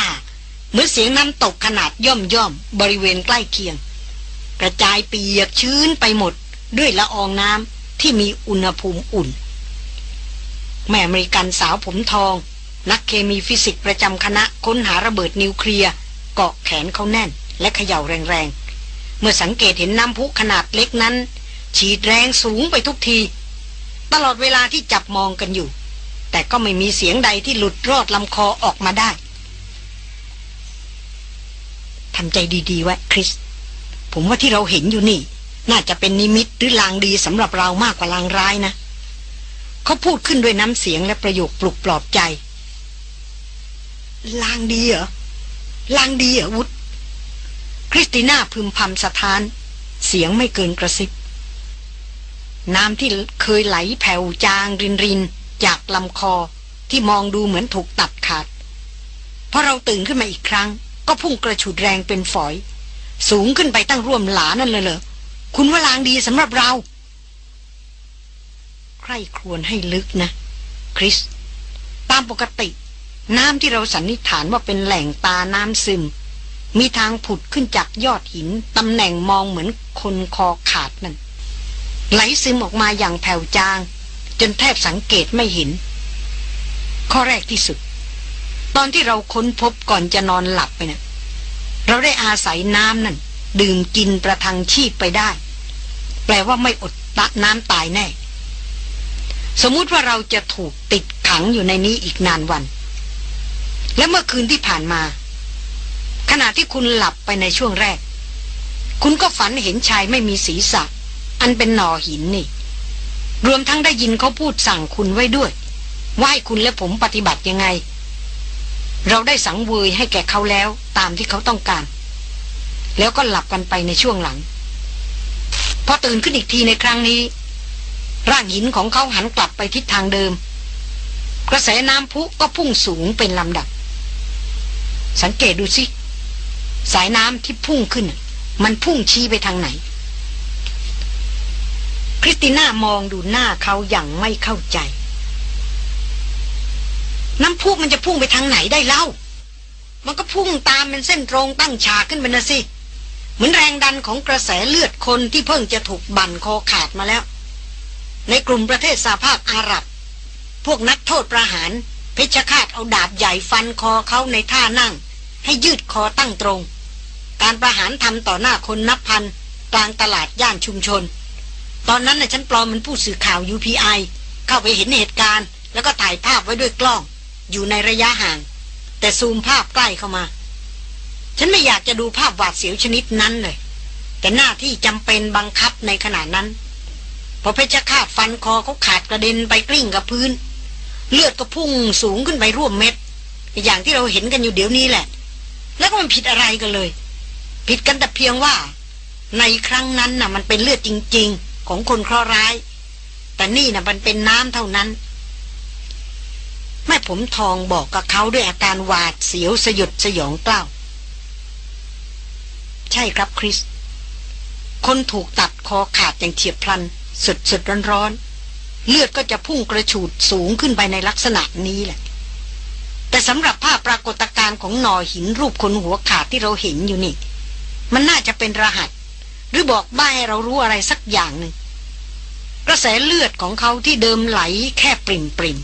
เหมือนเสียงน้ำตกขนาดย่อมย่อมบริเวณใกล้เคียง กระจายเปียกชื้นไปหมดด้วยละอองน้ำที่มีอุณหภูมิอุ่น แม่อเมริกันสาวผมทอง นักเคมีฟิสิกส์ประจำคณะค้นหาระเบิดนิวเคลียร์เกาะแขนเขาแน่น และเขย่าแรงๆ เมื่อสังเกตเห็นน้ำพุขนาดเล็กนั้น ฉีดแรงสูงไปทุกที ตลอดเวลาที่จับมองกันอยู่ แต่ก็ไม่มีเสียงใดที่หลุดรอดลำคอออกมาได้ ทำใจดีๆไว้คริส ผมว่าที่เราเห็นอยู่นี่ น่าจะเป็นนิมิตหรือลางดีสำหรับเรามากกว่าลางร้ายนะ เขาพูดขึ้นด้วยน้ำเสียงและประโยคปลุกปลอบใจ ลางดีเหรอ ลางดีเหรอวุฒคริสติน่าพึมพำสะท้าน เสียงไม่เกินกระซิบ น้ำที่เคยไหลแผ่วจางรินรินจากลำคอที่มองดูเหมือนถูกตัดขาดพอเราตื่นขึ้นมาอีกครั้ง ก็พุ่งกระฉุดแรงเป็นฝอย สูงขึ้นไปตั้งร่วมหลานั่นเลยเหรอคุณว่าลางดีสำหรับเรา ใครครวญให้ลึกนะ คริส ตามปกติ น้ำที่เราสันนิษฐานว่าเป็นแหล่งตาน้ำซึม มีทางผุดขึ้นจากยอดหินตำแหน่งมองเหมือนคนคอขาดนั่นไหลซึมออกมาอย่างแผ่วจาง จนแทบสังเกตไม่เห็น ข้อแรกที่สุด ตอนที่เราค้นพบก่อนจะนอนหลับไปเนะ่ยเราได้อาศัยน้ำนั่น ดื่มกินประทังชีพไปได้ แปลว่าไม่อดตะน้ำตายแน่ สมมุติว่าเราจะถูกติดขังอยู่ในนี้อีกนานวัน และเมื่อคืนที่ผ่านมา ขณะที่คุณหลับไปในช่วงแรก คุณก็ฝันเห็นชายไม่มีศีรษะ อันเป็นหน่อหินนี่ รวมทั้งได้ยินเขาพูดสั่งคุณไว้ด้วย ว่าให้คุณและผมปฏิบัติยังไง เราได้สังเวยให้แก่เขาแล้วตามที่เขาต้องการ แล้วก็หลับกันไปในช่วงหลัง พอตื่นขึ้นอีกทีในครั้งนี้ ร่างหินของเขาหันกลับไปทิศทางเดิม กระแสน้ำพุก็พุ่งสูงเป็นลำดับ สังเกตดูสิ สายน้ำที่พุ่งขึ้น มันพุ่งชี้ไปทางไหน คริสติน่ามองดูหน้าเขาอย่างไม่เข้าใจ น้ำพุมันจะพุ่งไปทางไหนได้เล่า มันก็พุ่งตามเป็นเส้นตรงตั้งฉากขึ้นไปนะสิ เหมือนแรงดันของกระแสเลือดคนที่เพิ่งจะถูกบั่นคอขาดมาแล้ว ในกลุ่มประเทศสหภาพอาหรับ พวกนักโทษประหาร เพชฌฆาตเอาดาบใหญ่ฟันคอเขาในท่านั่ง ให้ยืดคอตั้งตรง การประหารทำต่อหน้าคนนับพันกลางตลาดย่านชุมชน ตอนนั้นน่ะฉันปลอมเป็นผู้สื่อข่าว UPI เข้าไปเห็นเหตุการณ์ แล้วก็ถ่ายภาพไว้ด้วยกล้อง อยู่ในระยะห่าง แต่ซูมภาพใกล้เข้ามา ฉันไม่อยากจะดูภาพหวาดเสียวชนิดนั้นเลย แต่หน้าที่จำเป็นบังคับในขณะนั้น พอเพชฌฆาตฟันคอเขาขาดกระเด็นไปกลิ้งกับพื้น เลือดก็พุ่งสูงขึ้นไปร่วมเม็ด อย่างที่เราเห็นกันอยู่เดี๋ยวนี้แหละ แล้วก็มันผิดอะไรกันเลย ผิดกันแต่เพียงว่า ในครั้งนั้นน่ะ มันเป็นเลือดจริง ๆ ของคนเคราะห์ร้าย แต่นี่น่ะมันเป็นน้ำเท่านั้น แม่ผมทองบอกกับเขาด้วยอาการหวาดเสียวสยดสยองกล้าว ใช่ครับคริส คนถูกตัดคอขาดอย่างเฉียบพลันสุดสุดร้อนร้อนเลือดก็จะพุ่งกระฉูดสูงขึ้นไปในลักษณะนี้แหละ แต่สำหรับภาพปรากฏการณ์ของหนอหินรูปคนหัวขาดที่เราเห็นอยู่นี่ มันน่าจะเป็นรหัส หรือบอกบ้าให้เรารู้อะไรสักอย่างหนึ่งกระแสเลือดของเขาที่เดิมไหลแค่ปริ่มปริม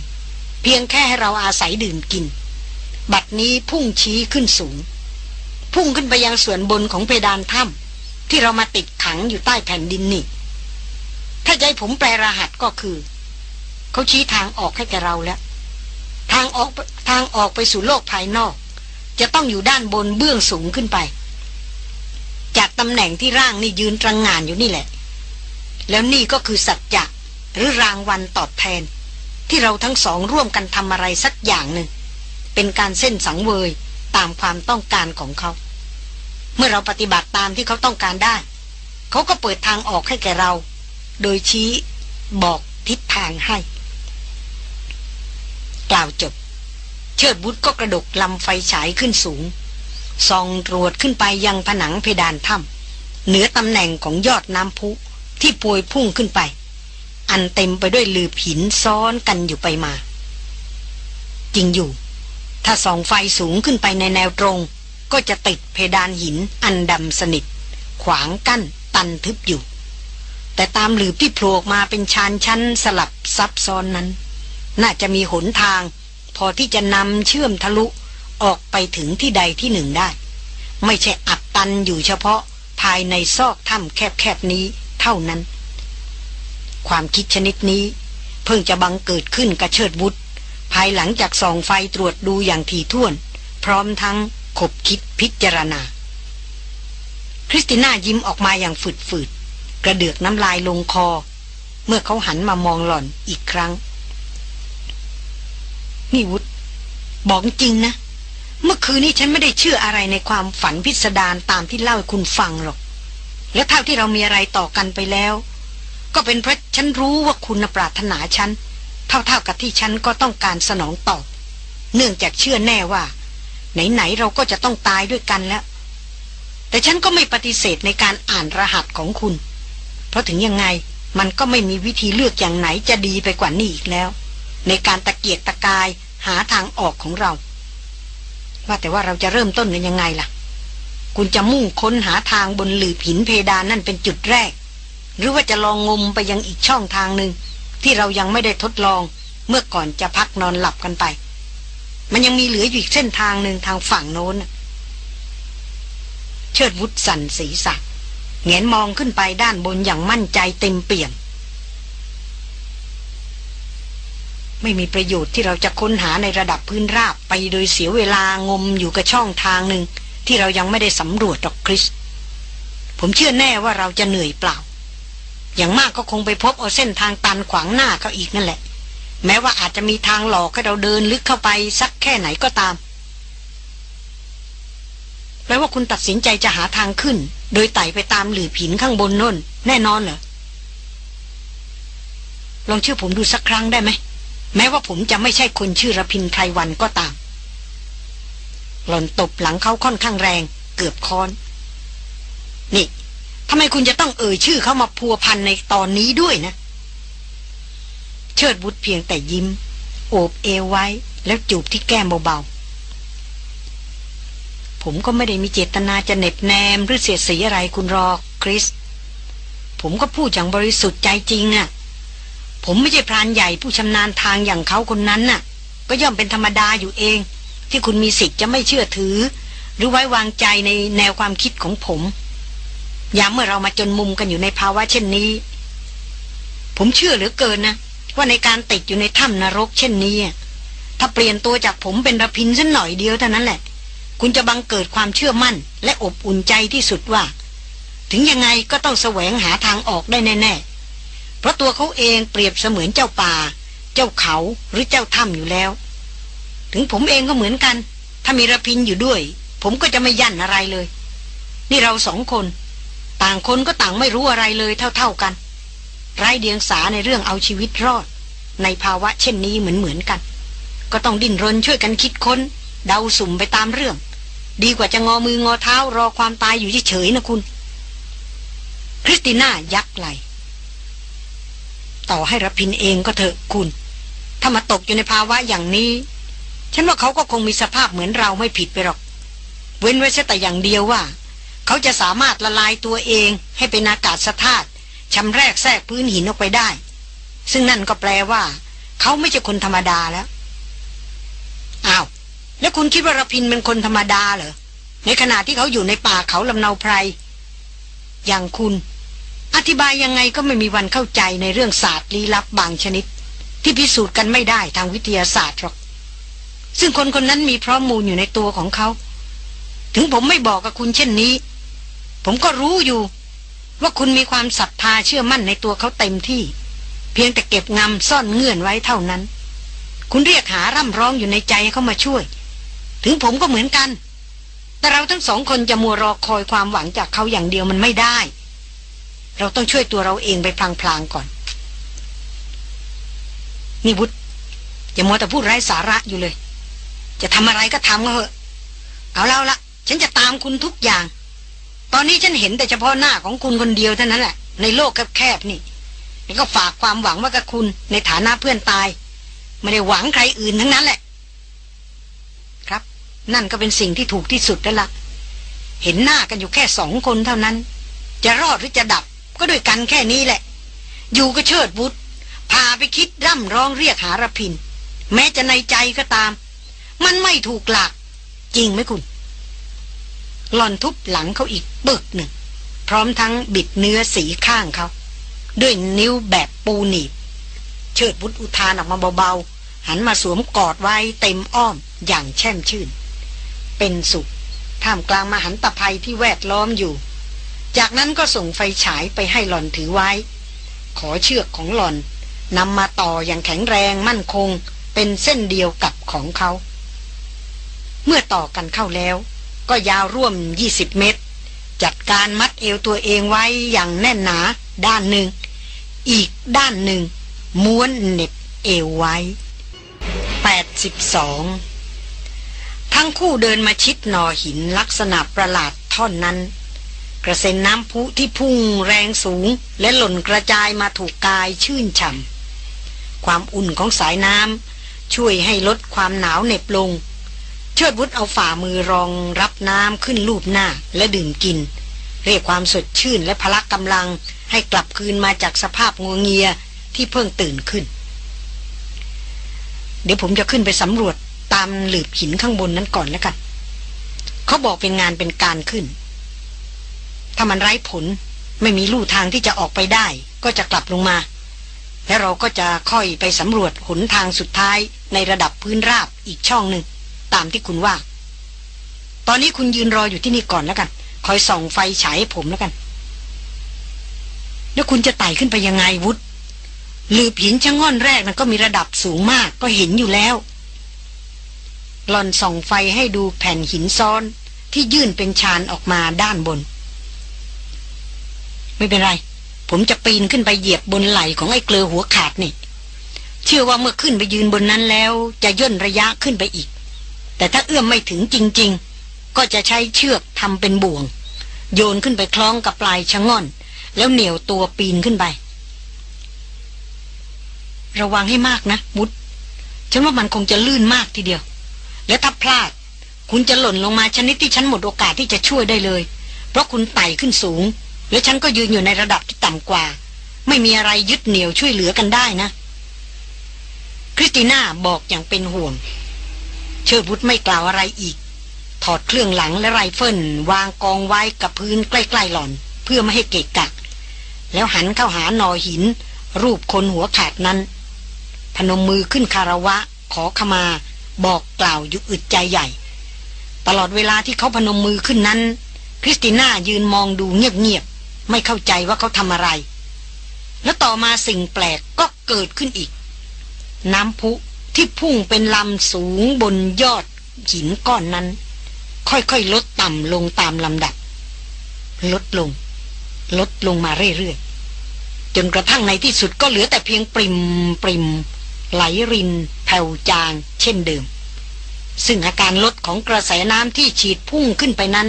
เพียงแค่ให้เราอาศัยดื่มกิน บัดนี้พุ่งชี้ขึ้นสูง พุ่งขึ้นไปยังส่วนบนของเพดานถ้ำที่เรามาติดขังอยู่ใต้แผ่นดินนี่ ถ้าใจผมแปลรหัสก็คือ เขาชี้ทางออกให้แกเราแล้ว ทางออกทางออกไปสู่โลกภายนอก จะต้องอยู่ด้านบนเบื้องสูงขึ้นไป จากตำแหน่งที่ร่างนี่ยืนตรังงานอยู่นี่แหละ แล้วนี่ก็คือสัจจะหรือรางวัลตอบแทน ที่เราทั้งสองร่วมกันทำอะไรสักอย่างหนึ่ง เป็นการเส้นสังเวยตามความต้องการของเขา เมื่อเราปฏิบัติตามที่เขาต้องการได้ เขาก็เปิดทางออกให้แก่เรา โดยชี้บอกทิศทางให้ กล่าวจบ เชิดบุตรก็กระดกลำไฟฉายขึ้นสูงส่องตรวจขึ้นไปยังผนังเพดานถ้ำเหนือตำแหน่งของยอดน้ำพุที่ปวยพุ่งขึ้นไป อันเต็มไปด้วยลือผินซ้อนกันอยู่ไปมา จริงอยู่ ถ้าส่องไฟสูงขึ้นไปในแนวตรง ก็จะติดเพดานหินอันดำสนิท ขวางกั้นตันทึบอยู่ แต่ตามหลืบที่โผล่มาเป็นชานชั้นสลับซับซ้อนนั้น น่าจะมีหนทาง พอที่จะนำเชื่อมทะลุออกไปถึงที่ใดที่หนึ่งได้ ไม่ใช่อัดตันอยู่เฉพาะภายในซอกถ้ำแคบๆนี้เท่านั้น ความคิดชนิดนี้ เพิ่งจะบังเกิดขึ้นกระเชิดบุตรภายหลังจากส่องไฟตรวจดูอย่างถี่ถ้วน พร้อมทั้งขบคิดพิจารณา คริสติน่ายิ้มออกมาอย่างฝืดๆ กระเดือกน้ำลายลงคอ เมื่อเขาหันมามองหล่อนอีกครั้ง นี่วุฒบอกจริงนะ เมื่อคืนนี้ฉันไม่ได้เชื่ออะไรในความฝันพิสดารตามที่เล่าให้คุณฟังหรอก และเท่าที่เรามีอะไรต่อกันไปแล้ว ก็เป็นเพราะฉันรู้ว่าคุณปรารถนาฉัน เท่าๆกับที่ฉันก็ต้องการสนองตอบ เนื่องจากเชื่อแน่ว่า ไหนๆเราก็จะต้องตายด้วยกันแล้ว แต่ฉันก็ไม่ปฏิเสธในการอ่านรหัสของคุณ เพราะถึงยังไงมันก็ไม่มีวิธีเลือกอย่างไหนจะดีไปกว่านี้อีกแล้ว ในการตะเกียกตะกายหาทางออกของเรา ว่าแต่ว่าเราจะเริ่มต้นกันยังไงล่ะ คุณจะมุ่งค้นหาทางบนหลืบหินเพดานนั่นเป็นจุดแรก หรือว่าจะลองงมไปยังอีกช่องทางหนึ่งที่เรายังไม่ได้ทดลองเมื่อก่อนจะพักนอนหลับกันไป มันยังมีเหลืออยู่อีกเส้นทางหนึ่งทางฝั่งโน้น เชิดวุฒสันสีสักแงนมองขึ้นไปด้านบนอย่างมั่นใจเต็มเปี่ยม ไม่มีประโยชน์ที่เราจะค้นหาในระดับพื้นราบไปโดยเสียเวลางมอยู่กับช่องทางหนึ่งที่เรายังไม่ได้สำรวจดอกคริส ผมเชื่อแน่ว่าเราจะเหนื่อยเปล่า อย่างมากก็คงไปพบเอาเส้นทางตันขวางหน้าเขาอีกนั่นแหละ แม้ว่าอาจจะมีทางหลอกให้เราเดินลึกเข้าไปสักแค่ไหนก็ตามแปลว่าคุณตัดสินใจจะหาทางขึ้น โดยไต่ไปตามหลือผินข้างบนน่น แน่นอนเหรอลองเชื่อผมดูสักครั้งได้ไหมแม้ว่าผมจะไม่ใช่คนชื่อระพินไพรวันก็ตาม หล่อนตบหลังเขาค่อนข้างแรง เกือบค้อน นี่ ทำไมคุณจะต้องเอ่ยชื่อเขามาพัวพันในตอนนี้ด้วยนะ เชิดบุตรเพียงแต่ยิ้ม โอบเอวไว้ แล้วจูบที่แก้มเบาๆ ผมก็ไม่ได้มีเจตนาจะเน็บแนมหรือเสียสีอะไรคุณรอกคริส ผมก็พูดอย่างบริสุทธิ์ใจจริงอะ่ะ ผมไม่ใช่พรานใหญ่ผู้ชำนาญทางอย่างเขาคนนั้นน่ะ ก็ย่อมเป็นธรรมดาอยู่เอง ที่คุณมีสิทธิ์จะไม่เชื่อถือ หรือไว้วางใจในแนวความคิดของผม ยามเมื่อเรามาจนมุมกันอยู่ในภาวะเช่นนี้ ผมเชื่อเหลือเกินนะ ว่าในการติดอยู่ในถ้ำนรกเช่นนี้ ถ้าเปลี่ยนตัวจากผมเป็นระพินสักหน่อยเดียวเท่านั้นแหละ คุณจะบังเกิดความเชื่อมั่น และอบอุ่นใจที่สุดว่า ถึงยังไงก็ต้องแสวงหาทางออกได้แน่ๆ เพราะตัวเขาเองเปรียบเสมือนเจ้าป่า เจ้าเขาหรือเจ้าถ้ำอยู่แล้ว ถึงผมเองก็เหมือนกัน ถ้ามีระพินอยู่ด้วย ผมก็จะไม่ยั่นอะไรเลย นี่เราสองคน ต่างคนก็ต่างไม่รู้อะไรเลยเท่า ๆกัน ไร้เดียงสาในเรื่องเอาชีวิตรอด ในภาวะเช่นนี้เหมือนๆกัน ก็ต้องดิ้นรนช่วยกันคิดค้น เดาสุ่มไปตามเรื่อง ดีกว่าจะงอมืองอเท้ารอความตายอยู่เฉยๆนะคุณคริสติน่ายักไหลต่อให้รพินเองก็เถอะคุณ ถ้ามาตกอยู่ในภาวะอย่างนี้ ฉันว่าเขาก็คงมีสภาพเหมือนเราไม่ผิดไปหรอก เว้นไว้แต่อย่างเดียวว่า เขาจะสามารถละลายตัวเองให้เป็นอากาศธาตุชำแรกแทรกพื้นหินออกไปได้ ซึ่งนั่นก็แปลว่า เขาไม่ใช่คนธรรมดาแล้วอ้าวแล้วคุณคิดว่ารพินเป็นคนธรรมดาเหรอในขณะที่เขาอยู่ในป่าเขาลำเนาไพร อย่างคุณ อธิบายยังไงก็ไม่มีวันเข้าใจในเรื่องศาสตร์ลี้ลับบางชนิด ที่พิสูจน์กันไม่ได้ทางวิทยาศาสตร์หรอก ซึ่งคนคนนั้นมีพร้อมมูลอยู่ในตัวของเขา ถึงผมไม่บอกกับคุณเช่นนี้ ผมก็รู้อยู่ ว่าคุณมีความศรัทธาเชื่อมั่นในตัวเขาเต็มที่ เพียงแต่เก็บงำซ่อนเงื่อนไว้เท่านั้น คุณเรียกหาร่ำร้องอยู่ในใจเขามาช่วย ถึงผมก็เหมือนกัน แต่เราทั้งสองคนจะมัวรอคอยความหวังจากเขาอย่างเดียวมันไม่ได้ เราต้องช่วยตัวเราเองไปพลางๆก่อน นี่บุตรอย่ามัวแต่พูดไร้สาระอยู่เลย จะทำอะไรก็ทำก็เถอะ เอาแล้วละฉันจะตามคุณทุกอย่าง ตอนนี้ฉันเห็นแต่เฉพาะหน้าของคุณคนเดียวเท่านั้นแหละ ในโลกแคบๆนี่แล้วก็ฝากความหวังไว้กับคุณในฐานะเพื่อนตาย ไม่ได้หวังใครอื่นทั้งนั้นแหละ ครับ นั่นก็เป็นสิ่งที่ถูกที่สุดแล้วละ่ะ เห็นหน้ากันอยู่แค่สองคนเท่านั้น จะรอดหรือจะดับก็ด้วยกันแค่นี้แหละ อยู่ก็เชิดบุตรพาไปคิดร่ำร้องเรียกหารพิน แม้จะในใจก็ตาม มันไม่ถูกหลัก จริงไหมคุณ หล่อนทุบหลังเขาอีกปึกหนึ่ง พร้อมทั้งบิดเนื้อสีข้างเขา ด้วยนิ้วแบบปูหนีบ เชิดบุตรอุทานออกมาเบาๆ หันมาสวมกอดไว้เต็มอ้อมอย่างแช่มชื่น เป็นสุข ท่ามกลางมหันตภัยที่แวดล้อมอยู่ จากนั้นก็ส่งไฟฉายไปให้หล่อนถือไว้ ขอเชือกของหล่อนนำมาต่ออย่างแข็งแรงมั่นคง เป็นเส้นเดียวกับของเขา เมื่อต่อกันเข้าแล้ว ก็ยาวร่วม 20 เมตร จัดการมัดเอวตัวเองไว้อย่างแน่นหนาด้านหนึ่ง อีกด้านหนึ่ง ม้วนเน็บเอวไว้ 82 ทั้งคู่เดินมาชิดหนอหินลักษณะประหลาดท่อนนั้น กระเซ็นน้ำพุที่พุ่งแรงสูงและหล่นกระจายมาถูกกายชื่นฉ่ำความอุ่นของสายน้ำช่วยให้ลดความหนาวเหน็บลง ชิดวุฒเอาฝ่ามือรองรับน้ำขึ้นลูบหน้าและดื่มกิน เรียกความสดชื่นและพละกำลังให้กลับคืนมาจากสภาพงัวเงียที่เพิ่งตื่นขึ้น เดี๋ยวผมจะขึ้นไปสำรวจตามหลืบหินข้างบนนั้นก่อนแล้วกัน เขาบอกเป็นงานเป็นการขึ้น ถ้ามันไร้ผลไม่มีลู่ทางที่จะออกไปได้ ก็จะกลับลงมา และเราก็จะค่อยไปสำรวจหนทางสุดท้ายในระดับพื้นราบอีกช่องหนึ่ง ตามที่คุณว่า ตอนนี้คุณยืนรออยู่ที่นี่ก่อนแล้วกัน คอยส่องไฟฉายให้ผมแล้วกัน แล้วคุณจะไต่ขึ้นไปยังไงวุฒหลืบหินชะง่อนแรกนั้นก็มีระดับสูงมากก็เห็นอยู่แล้วหลอนส่องไฟให้ดูแผ่นหินซ้อนที่ยื่นเป็นชานออกมาด้านบน ไม่เป็นไร ผมจะปีนขึ้นไปเหยียบบนไหล่ของไอ้เกลือหัวขาดนี่ เชื่อว่าเมื่อขึ้นไปยืนบนนั้นแล้ว จะย่นระยะขึ้นไปอีก แต่ถ้าเอื้อมไม่ถึงจริง ๆ ก็จะใช้เชือกทำเป็นบ่วง โยนขึ้นไปคล้องกับปลายชะง่อน แล้วเหนี่ยวตัวปีนขึ้นไป ระวังให้มากนะมุดฉันว่ามันคงจะลื่นมากทีเดียว และถ้าพลาด คุณจะหล่นลงมาชนิดที่ฉันหมดโอกาสที่จะช่วยได้เลย เพราะคุณไต่ขึ้นสูง และฉันก็ยืนอยู่ในระดับที่ต่ำกว่า ไม่มีอะไรยึดเหนี่ยวช่วยเหลือกันได้นะ คริสติน่าบอกอย่างเป็นห่วง ชิดวุฒไม่กล่าวอะไรอีก ถอดเครื่องหลังและไรเฟิลวางกองไว้กับพื้นใกล้ๆหล่อน เพื่อไม่ให้เกะกะแล้วหันเข้าหาหนอหิน รูปคนหัวขาดนั้น พนมมือขึ้นคารวะ ขอขมา บอกกล่าวอยู่อึดใจใหญ่ ตลอดเวลาที่เขาพนมมือขึ้นนั้น คริสติน่ายืนมองดูเงียบๆไม่เข้าใจว่าเขาทำอะไร แล้วต่อมาสิ่งแปลกก็เกิดขึ้นอีก น้ำพุ ที่พุ่งเป็นลำสูงบนยอดหินก้อนนั้น ค่อยๆ ลดต่ำลงตามลำดับ ลดลง ลดลงมาเรื่อยๆ จนกระทั่งในที่สุดก็เหลือแต่เพียงปริมปริม ไหลริน แผ่วจาง เช่นเดิม ซึ่งอาการลดของกระแสน้ำที่ฉีดพุ่งขึ้นไปนั้น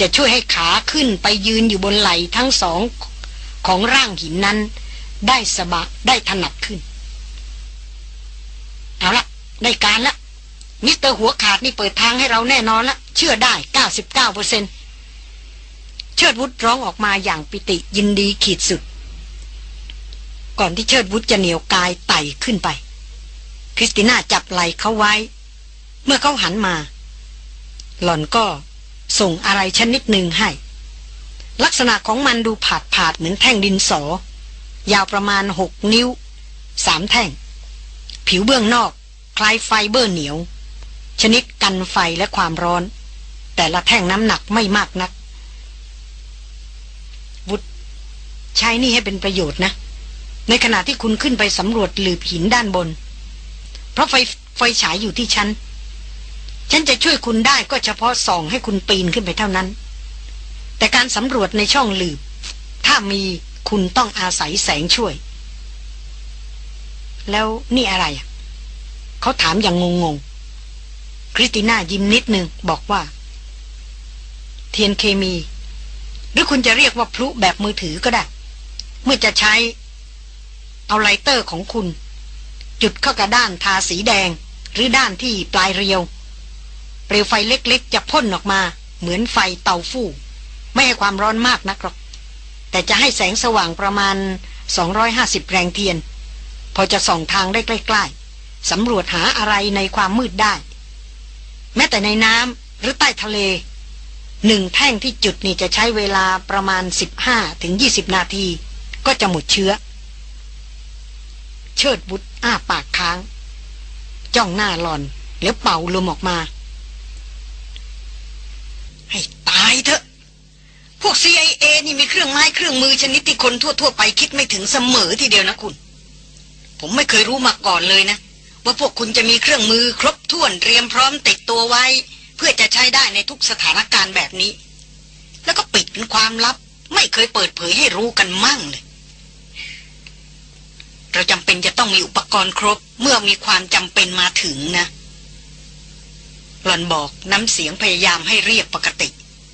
จะช่วยให้ขาขึ้นไปยืนอยู่บนไหลทั้งสองของร่างหินนั้น ได้สบะได้ถนัดขึ้น ได้การละมิสเตอร์หัวขาดนี่เปิดทางให้เราแน่นอนละเชื่อได้ 99เปอร์เซ็นต์เชิดวุฒร้องออกมาอย่างปิติยินดีขีดสุด ก่อนที่เชิดวุฒจะเหนี่ยวกายไต่ขึ้นไป คริสติน่าจับไหล่เขาไว้ เมื่อเขาหันมา หล่อนก็ส่งอะไรชนิดหนึ่งให้ ลักษณะของมันดูผาดผาดเหมือนแท่งดินสอ ยาวประมาณหกนิ้วสามแท่ง ผิวเบื้องนอก คล้ายไฟเบอร์เหนียว ชนิดกันไฟและความร้อน แต่ละแท่งน้ำหนักไม่มากนัก วุฒใช้นี่ให้เป็นประโยชน์นะ ในขณะที่คุณขึ้นไปสำรวจหลืบหินด้านบน เพราะไฟไฟฉายอยู่ที่ฉันฉันจะช่วยคุณได้ก็เฉพาะส่องให้คุณปีนขึ้นไปเท่านั้น แต่การสำรวจในช่องหลืบ ถ้ามีคุณต้องอาศัยแสงช่วย แล้วนี่อะไรอะ เขาถามอย่างงงๆ คริสติน่ายิ้มนิดนึงบอกว่า เทียนเคมี หรือคุณจะเรียกว่าพลุแบบมือถือก็ได้ เมื่อจะใช้ เอา lighter ของคุณ จุดเข้ากับด้านทาสีแดง หรือด้านที่ปลายเรียว เปลวไฟเล็กๆ จะพ่นออกมา เหมือนไฟเตาฟู่ไม่ให้ความร้อนมากนักหรอก แต่จะให้แสงสว่างประมาณ 250 แรงเทียน พอจะส่องทางได้ใกล้ๆ สำรวจหาอะไรในความมืดได้ แม้แต่ในน้ำหรือใต้ทะเลหนึ่งแท่งที่จุดนี่จะใช้เวลาประมาณ 15ถึง20 นาที ก็จะหมดเชื้อ เชิดบุตรอ้าปากค้าง จ้องหน้าหลอน แล้วเป่าลมออกมา ให้ตายเถอะ พวก CIA นี่มีเครื่องไม้เครื่องมือชนิดที่คนทั่ว ๆ ไปคิดไม่ถึงเสมอทีเดียวนะคุณ ผมไม่เคยรู้มาก่อนเลยนะ ว่าพวกคุณจะมีเครื่องมือครบถ้วนเตรียมพร้อมติดตัวไว้ เพื่อจะใช้ได้ในทุกสถานการณ์แบบนี้ แล้วก็ปิดเป็นความลับ ไม่เคยเปิดเผยให้รู้กันมั่งเลยเราจำเป็นจะต้องมีอุปกรณ์ครบเมื่อมีความจำเป็นมาถึงนะ หลอนบอกน้ำเสียงพยายามให้เรียบปกติ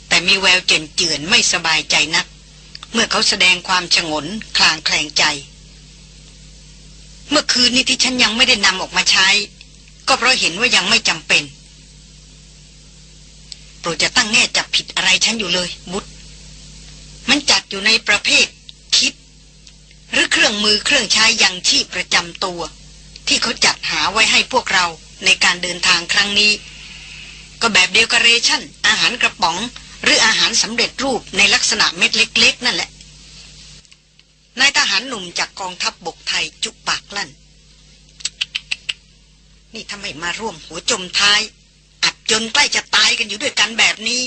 แต่มีแววเจนเจือนไม่สบายใจนัก เมื่อเขาแสดงความฉงน คลางแคลงใจ เมื่อคืนนี้ที่ฉันยังไม่ได้นำออกมาใช้ ก็เพราะเห็นว่ายังไม่จำเป็น โปรดจะตั้งแง่จับผิดอะไรฉันอยู่เลย บุตรมันจัดอยู่ในประเภทคิด หรือเครื่องมือเครื่องใช้ยังชีพประจำตัว ที่เขาจัดหาไว้ให้พวกเราในการเดินทางครั้งนี้ ก็แบบเดียวกับเรชั่น อาหารกระป๋อง หรืออาหารสำเร็จรูปในลักษณะเม็ดเล็ก ๆ นั่นแหละ นายทหารหนุ่มจากกองทัพบบกไทยจุปากลั่น นี่ทำไมมาร่วมหัวจมท้าย อับจนใกล้จะตายกันอยู่ด้วยกันแบบนี้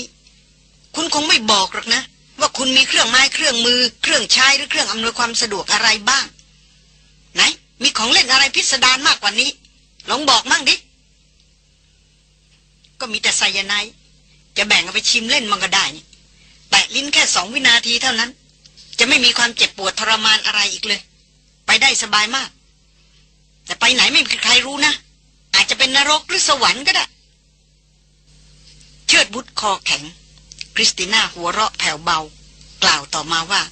คุณคงไม่บอกหรอกนะ ว่าคุณมีเครื่องไม้เครื่องมือ เครื่องใช้หรือเครื่องอำนวยความสะดวกอะไรบ้าง ไหน มีของเล่นอะไรพิสดารมากกว่านี้ ลองบอกมั่งดิก็มีแต่ไซยาไนจะแบ่งเอาไปชิมเล่นมันก็ได้แต่ลิ้นแค่สองวินาทีเท่านั้น จะไม่มีความเจ็บปวดทรมานอะไรอีกเลย ไปได้สบายมาก แต่ไปไหนไม่มีใครรู้นะ อาจจะเป็นนรกหรือสวรรค์ก็ได้ เชิดวุฒคอแข็ง คริสติน่าหัวเราะแผ่วเบา กล่าวต่อมาว่า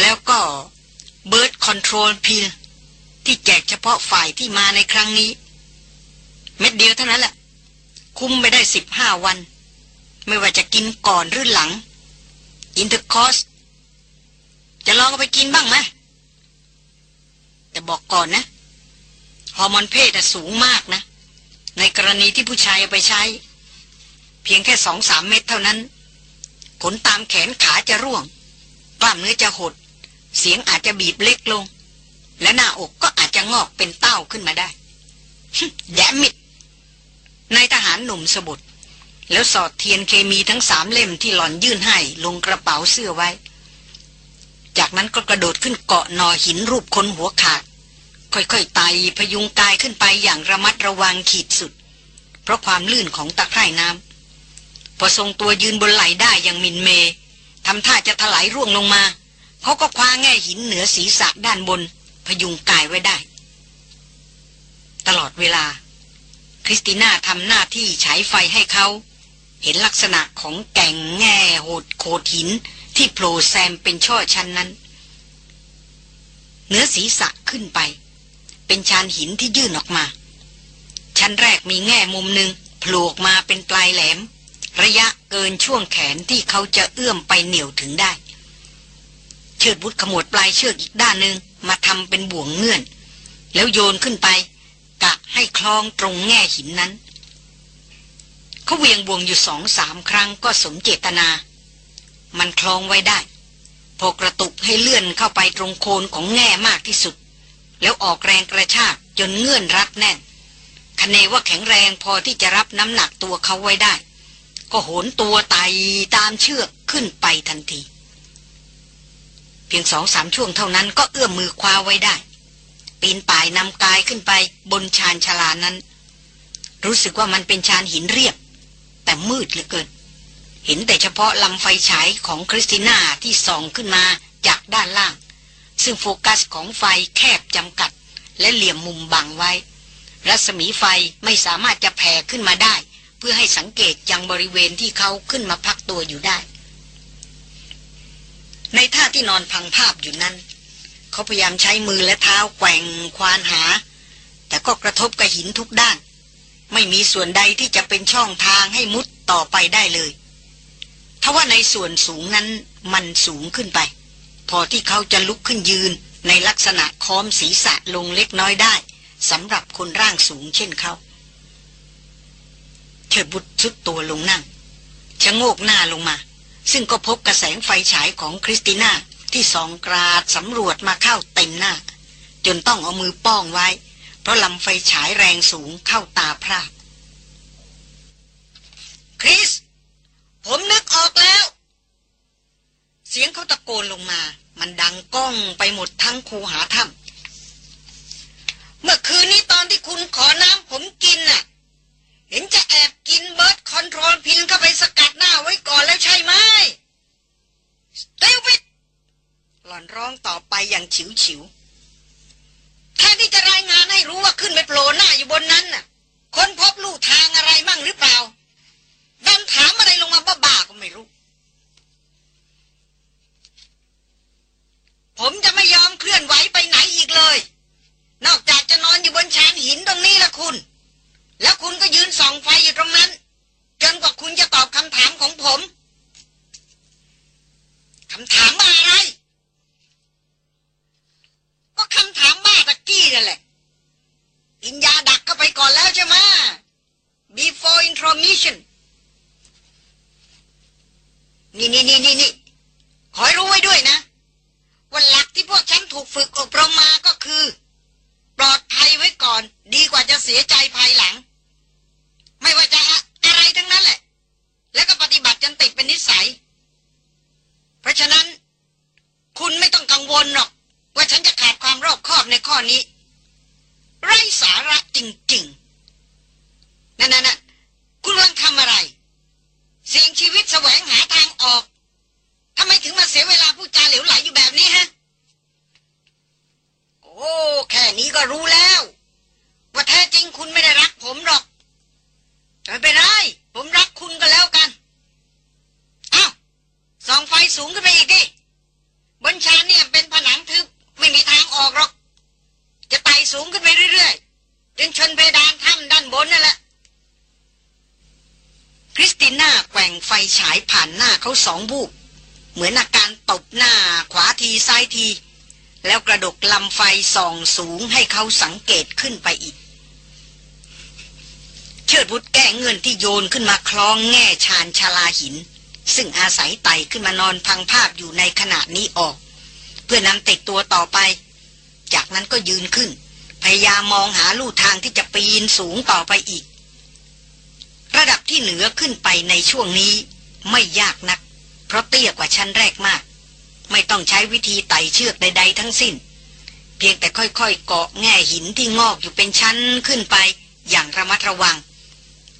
แล้วก็ birth control pill ที่แจกเฉพาะฝ่ายที่มาในครั้งนี้ เม็ดเดียวเท่านั้นแหละ คุ้มไปได้สิบห้าวัน ไม่ว่าจะกินก่อนหรือหลัง intercourse จะลองเอาไปกินบ้างไหมแต่บอกก่อนนะฮอร์โมนเพศสูงมากนะ ในกรณีที่ผู้ชายเอาไปใช้ เพียงแค่สองสามเม็ดเท่านั้น ขนตามแขนขาจะร่วง กล้ามเนื้อจะหด เสียงอาจจะบีบเล็กลง และหน้าอกก็อาจจะงอกเป็นเต้าขึ้นมาได้ damn it นายทหารหนุ่มสบถ แล้วสอดเทียนเคมีทั้งสามเล่มที่หล่อนยื่นให้ลงกระเป๋าเสื้อไว้ จากนั้นก็กระโดดขึ้นเกาะนอหินรูปคนหัวขาด ค่อยๆไต่พยุงกายขึ้นไปอย่างระมัดระวังขีดสุด เพราะความลื่นของตะไคร่น้ำพอทรงตัวยืนบนไหลได้อย่างมินเมทำท่าจะถลายร่วงลงมา เขาก็คว้าแง่หินเหนือศีรษะด้านบน พยุงกายไว้ได้ ตลอดเวลา คริสติน่าทำหน้าที่ฉายไฟให้เขา เห็นลักษณะของแก่งแง่โหดโขดหินที่โผล่แซมเป็นช่อชั้นนั้น เนื้อศีรษะขึ้นไป เป็นชานหินที่ยื่นออกมา ชั้นแรกมีแง่มุมหนึ่งโผล่ออกมาเป็นปลายแหลม ระยะเกินช่วงแขนที่เขาจะเอื้อมไปเหนี่ยวถึงได้ เชิดบุตรขมวดปลายเชือกอีกด้านหนึ่งมาทำเป็นบ่วงเงื่อน แล้วโยนขึ้นไปกะให้คล้องตรงแง่หินนั้น เขาเวียงบ่วงอยู่สองสามครั้งก็สมเจตนา มันคล้องไว้ได้ พอกระตุกให้เลื่อนเข้าไปตรงโคนของแง่มากที่สุด แล้วออกแรงกระชากจนเงื่อนรัดแน่นคะเนว่าแข็งแรงพอที่จะรับน้ำหนักตัวเขาไว้ได้ ก็โหนตัวไต่ตามเชือกขึ้นไปทันที เพียงสองสามช่วงเท่านั้นก็เอื้อมมือคว้าไว้ได้ ปีนป่ายนำกายขึ้นไปบนชานชลานั้น รู้สึกว่ามันเป็นชานหินเรียบ แต่มืดเหลือเกิน เห็นแต่เฉพาะลำไฟฉายของคริสติน่าที่ส่องขึ้นมาจากด้านล่าง ซึ่งโฟกัสของไฟแคบจำกัด และเหลี่ยมมุมบังไว้ รัศมีไฟไม่สามารถจะแผ่ขึ้นมาได้ เพื่อให้สังเกตยังบริเวณที่เขาขึ้นมาพักตัวอยู่ได้ ในท่าที่นอนพังภาพอยู่นั้น เขาพยายามใช้มือและเท้าแกว่งควานหา แต่ก็กระทบกับหินทุกด้าน ไม่มีส่วนใดที่จะเป็นช่องทางให้มุดต่อไปได้เลยทว่าในส่วนสูงนั้นมันสูงขึ้นไป พอที่เขาจะลุกขึ้นยืนในลักษณะค้อมศีรษะลงเล็กน้อยได้สำหรับคนร่างสูงเช่นเขาเธอบุตรชุดตัวลงนั่งชะโงกหน้าลงมา ซึ่งก็พบกระแสงไฟฉายของคริสติน่าที่สองกราดสำรวจมาเข้าเต็มหน้า จนต้องเอามือป้องไว้ เพราะลำไฟฉายแรงสูงเข้าตาพระคริส ผมนึกออกแล้ว เสียงเขาตะโกนลงมา มันดังก้องไปหมดทั้งคูหาถ้ำเมื่อคืนนี้ตอนที่คุณขอน้ำผมกินน่ะ เห็นจะแอบกินเบิร์ดคอนโทรลพินเข้าไปสกัดหน้าไว้ก่อนแล้วใช่ไหมสเตวิดหล่อนร้องต่อไปอย่างฉิวฉิว แทนที่จะรายงานให้รู้ว่าขึ้นไปโผล่หน้าอยู่บนนั้นน่ะค้นพบลู่ทางอะไรมั่งหรือเปล่าดันถามอะไรลงมาบ้าๆก็ไม่รู้ ผมจะไม่ยอมเคลื่อนไหวไปไหนอีกเลย นอกจากจะนอนอยู่บนชานหินตรงนี้ละคุณ แล้วคุณก็ยืนส่องไฟอยู่ตรงนั้นจนกว่าคุณจะตอบคำถามของผมคำถามมาอะไร ก็คำถามบ้าตะกี้นั่นแหละ กินยาดักเข้าไปก่อนแล้วใช่ไหม before intromission นี่นี่นี่นี่นี่ขอให้รู้ไว้ด้วยนะว่าหลักที่พวกฉันถูกฝึกอบรมมาก็คือ ปลอดภัยไว้ก่อน ดีกว่าจะเสียใจภายหลัง ไม่ว่าจะอะไรทั้งนั้นแหละ แล้วก็ปฏิบัติจนติดเป็นนิสัย เพราะฉะนั้น คุณไม่ต้องกังวลหรอก ว่าฉันจะขาดความรอบคอบในข้อนี้ ไร้สาระจริงๆ นั่นนั่นคุณกำลังทำอะไร เสี่ยงชีวิตแสวงหาทางออกทำไมถึงมาเสียเวลาพูดจาเหลวไหลอยู่แบบนี้ฮะ โอ้ แค่นี้ก็รู้แล้ว ว่าแท้จริงคุณไม่ได้รักผมหรอกไม่เป็นไรผมรักคุณก็แล้วกันอ้าวส่องไฟสูงขึ้นไปอีกดิบนชานเนี่ยเป็นผนังทึบ ไม่มีทางออกหรอก จะไต่สูงขึ้นไปเรื่อยๆ จนชนเพดานถ้ำด้านบนนั่นแหละ คริสติน่าแก ว่งไฟฉายผ่านหน้าเขาสองบูบเหมือนอาการตบหน้าขวาทีซ้ายที แล้วกระดกลำไฟส่องสูงให้เขาสังเกตขึ้นไปอีก เชิดบุตรแก้เงินที่โยนขึ้นมาคล้องแง่ชานชาลาหิน ซึ่งอาศัยไต่ขึ้นมานอนพังภาพอยู่ในขณะนี้ออก เพื่อนำติดตัวต่อไป จากนั้นก็ยืนขึ้น พยายามมองหาลู่ทางที่จะปีนสูงต่อไปอีก ระดับที่เหนือขึ้นไปในช่วงนี้ ไม่ยากนัก เพราะเตี้ยกว่าชั้นแรกมาก ไม่ต้องใช้วิธีไต่เชือกใด ๆ ทั้งสิ้น เพียงแต่ค่อยๆ เกาะแง่หินที่งอกอยู่เป็นชั้นขึ้นไป อย่างระมัดระวัง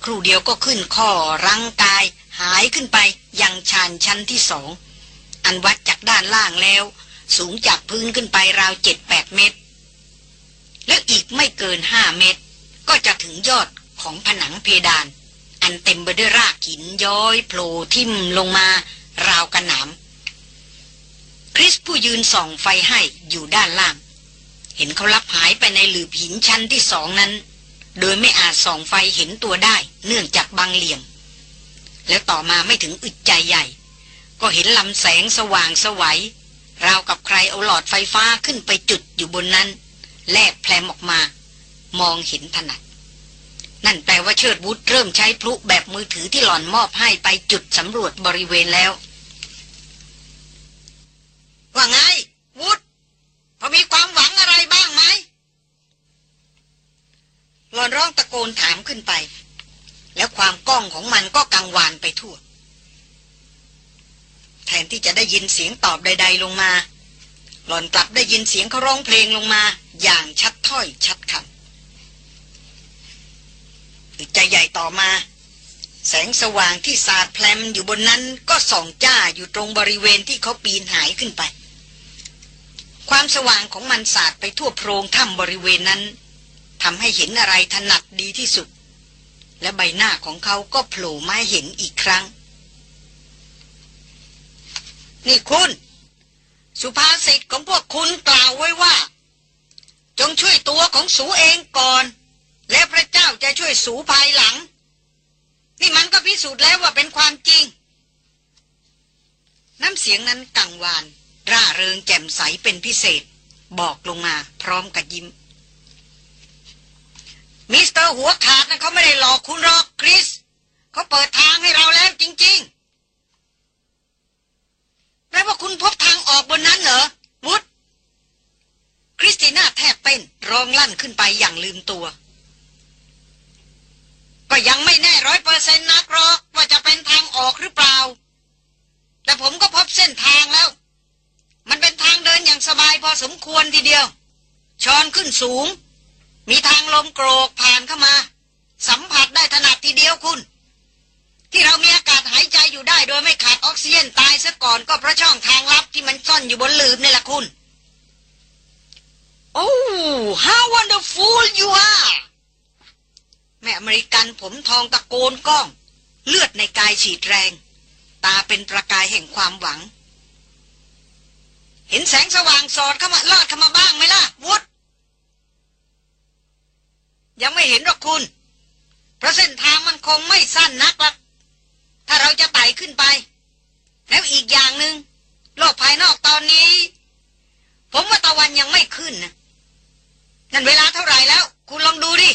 ครู่เดียวก็ขึ้นข้อรังกาย หายขึ้นไปยังชานชั้นที่สองอันวัดจากด้านล่างแล้ว สูงจากพื้นขึ้นไปราวเจ็ดแปดเมตร แล้วอีกไม่เกินห้าเมตร ก็จะถึงยอดของผนังเพดาน อันเต็มไปด้วยรากหินย้อยโผล่ทิ่มลงมาราวกระหนามคริสผู้ยืนส่องไฟให้อยู่ด้านล่าง เห็นเขาลับหายไปในหลืบหินชั้นที่สองนั้น โดยไม่อาจส่องไฟเห็นตัวได้เนื่องจากบางเหลี่ยม แล้วต่อมาไม่ถึงอึดใจใหญ่ ก็เห็นลำแสงสว่างสวัยราวกับใครเอาหลอดไฟฟ้าขึ้นไปจุดอยู่บนนั้น แลบแพลมออกมา มองเห็นถนัด นั่นแปลว่าเชิดวุฒเริ่มใช้พลุแบบมือถือที่หล่อนมอบให้ไปจุดสำรวจบริเวณแล้ว ว่าไง วุฒพอมีความหวังอะไรบ้างไหมหล่อนร้องตะโกนถามขึ้นไป แล้วความก้องของมันก็กังวานไปทั่ว แทนที่จะได้ยินเสียงตอบใด ๆ ลงมา หล่อนกลับได้ยินเสียงเขาร้องเพลงลงมา อย่างชัดถ้อยชัดคำ ใจใหญ่ต่อมา แสงสว่างที่สาดแพลมอยู่บนนั้นก็ส่องจ้าอยู่ตรงบริเวณที่เขาปีนหายขึ้นไป ความสว่างของมันสาดไปทั่วโพรงถ้ำบริเวณนั้นทำให้เห็นอะไรถนัดดีที่สุด และใบหน้าของเขาก็โผล่มาเห็นอีกครั้ง นี่คุณ สุภาษิตของพวกคุณกล่าวไว้ว่า จงช่วยตัวของสูเองก่อน และพระเจ้าจะช่วยสูภายหลัง นี่มันก็พิสูจน์แล้วว่าเป็นความจริง น้ำเสียงนั้นกังวาน ร่าเริงแจ่มใสเป็นพิเศษ บอกลงมาพร้อมกับยิ้ม มิสเตอร์หัวขาดนะเขาไม่ได้หลอกคุณหรอกคริส เขาเปิดทางให้เราแล้วจริง ๆ แปลว่าคุณพบทางออกบนนั้นเหรอวุฒคริสติน่าแทบเต้นร้องลั่นขึ้นไปอย่างลืมตัว ก็ยังไม่แน่ร้อยเปอร์เซ็นต์นักหรอกว่าจะเป็นทางออกหรือเปล่า แต่ผมก็พบเส้นทางแล้ว มันเป็นทางเดินอย่างสบายพอสมควรทีเดียวชอนขึ้นสูง มีทางลมโกรกผ่านเข้ามา สัมผัสได้ถนัดทีเดียวคุณ ที่เรามีอากาศหายใจอยู่ได้โดยไม่ขาดออกซิเจนตายซะก่อนก็เพราะช่องทางลับที่มันซ่อนอยู่บนหลืมนี่แหละคุณ Oh how wonderful you are แม่อเมริกันผมทองตะโกนก้อง เลือดในกายฉีดแรง ตาเป็นประกายแห่งความหวัง เห็นแสงสว่างสอดเข้ามาลอดเข้ามาบ้างไหมล่ะวุฒยังไม่เห็นหรอกคุณ เพราะเส้นทางมันคงไม่สั้นนักละถ้าเราจะไต่ขึ้นไป แล้วอีกอย่างหนึง่งโลกภายนอกตอนนี้ ผมว่าตะวันยังไม่ขึ้นนะนั่นเวลาเท่าไหร่แล้ว คุณลองดูดิ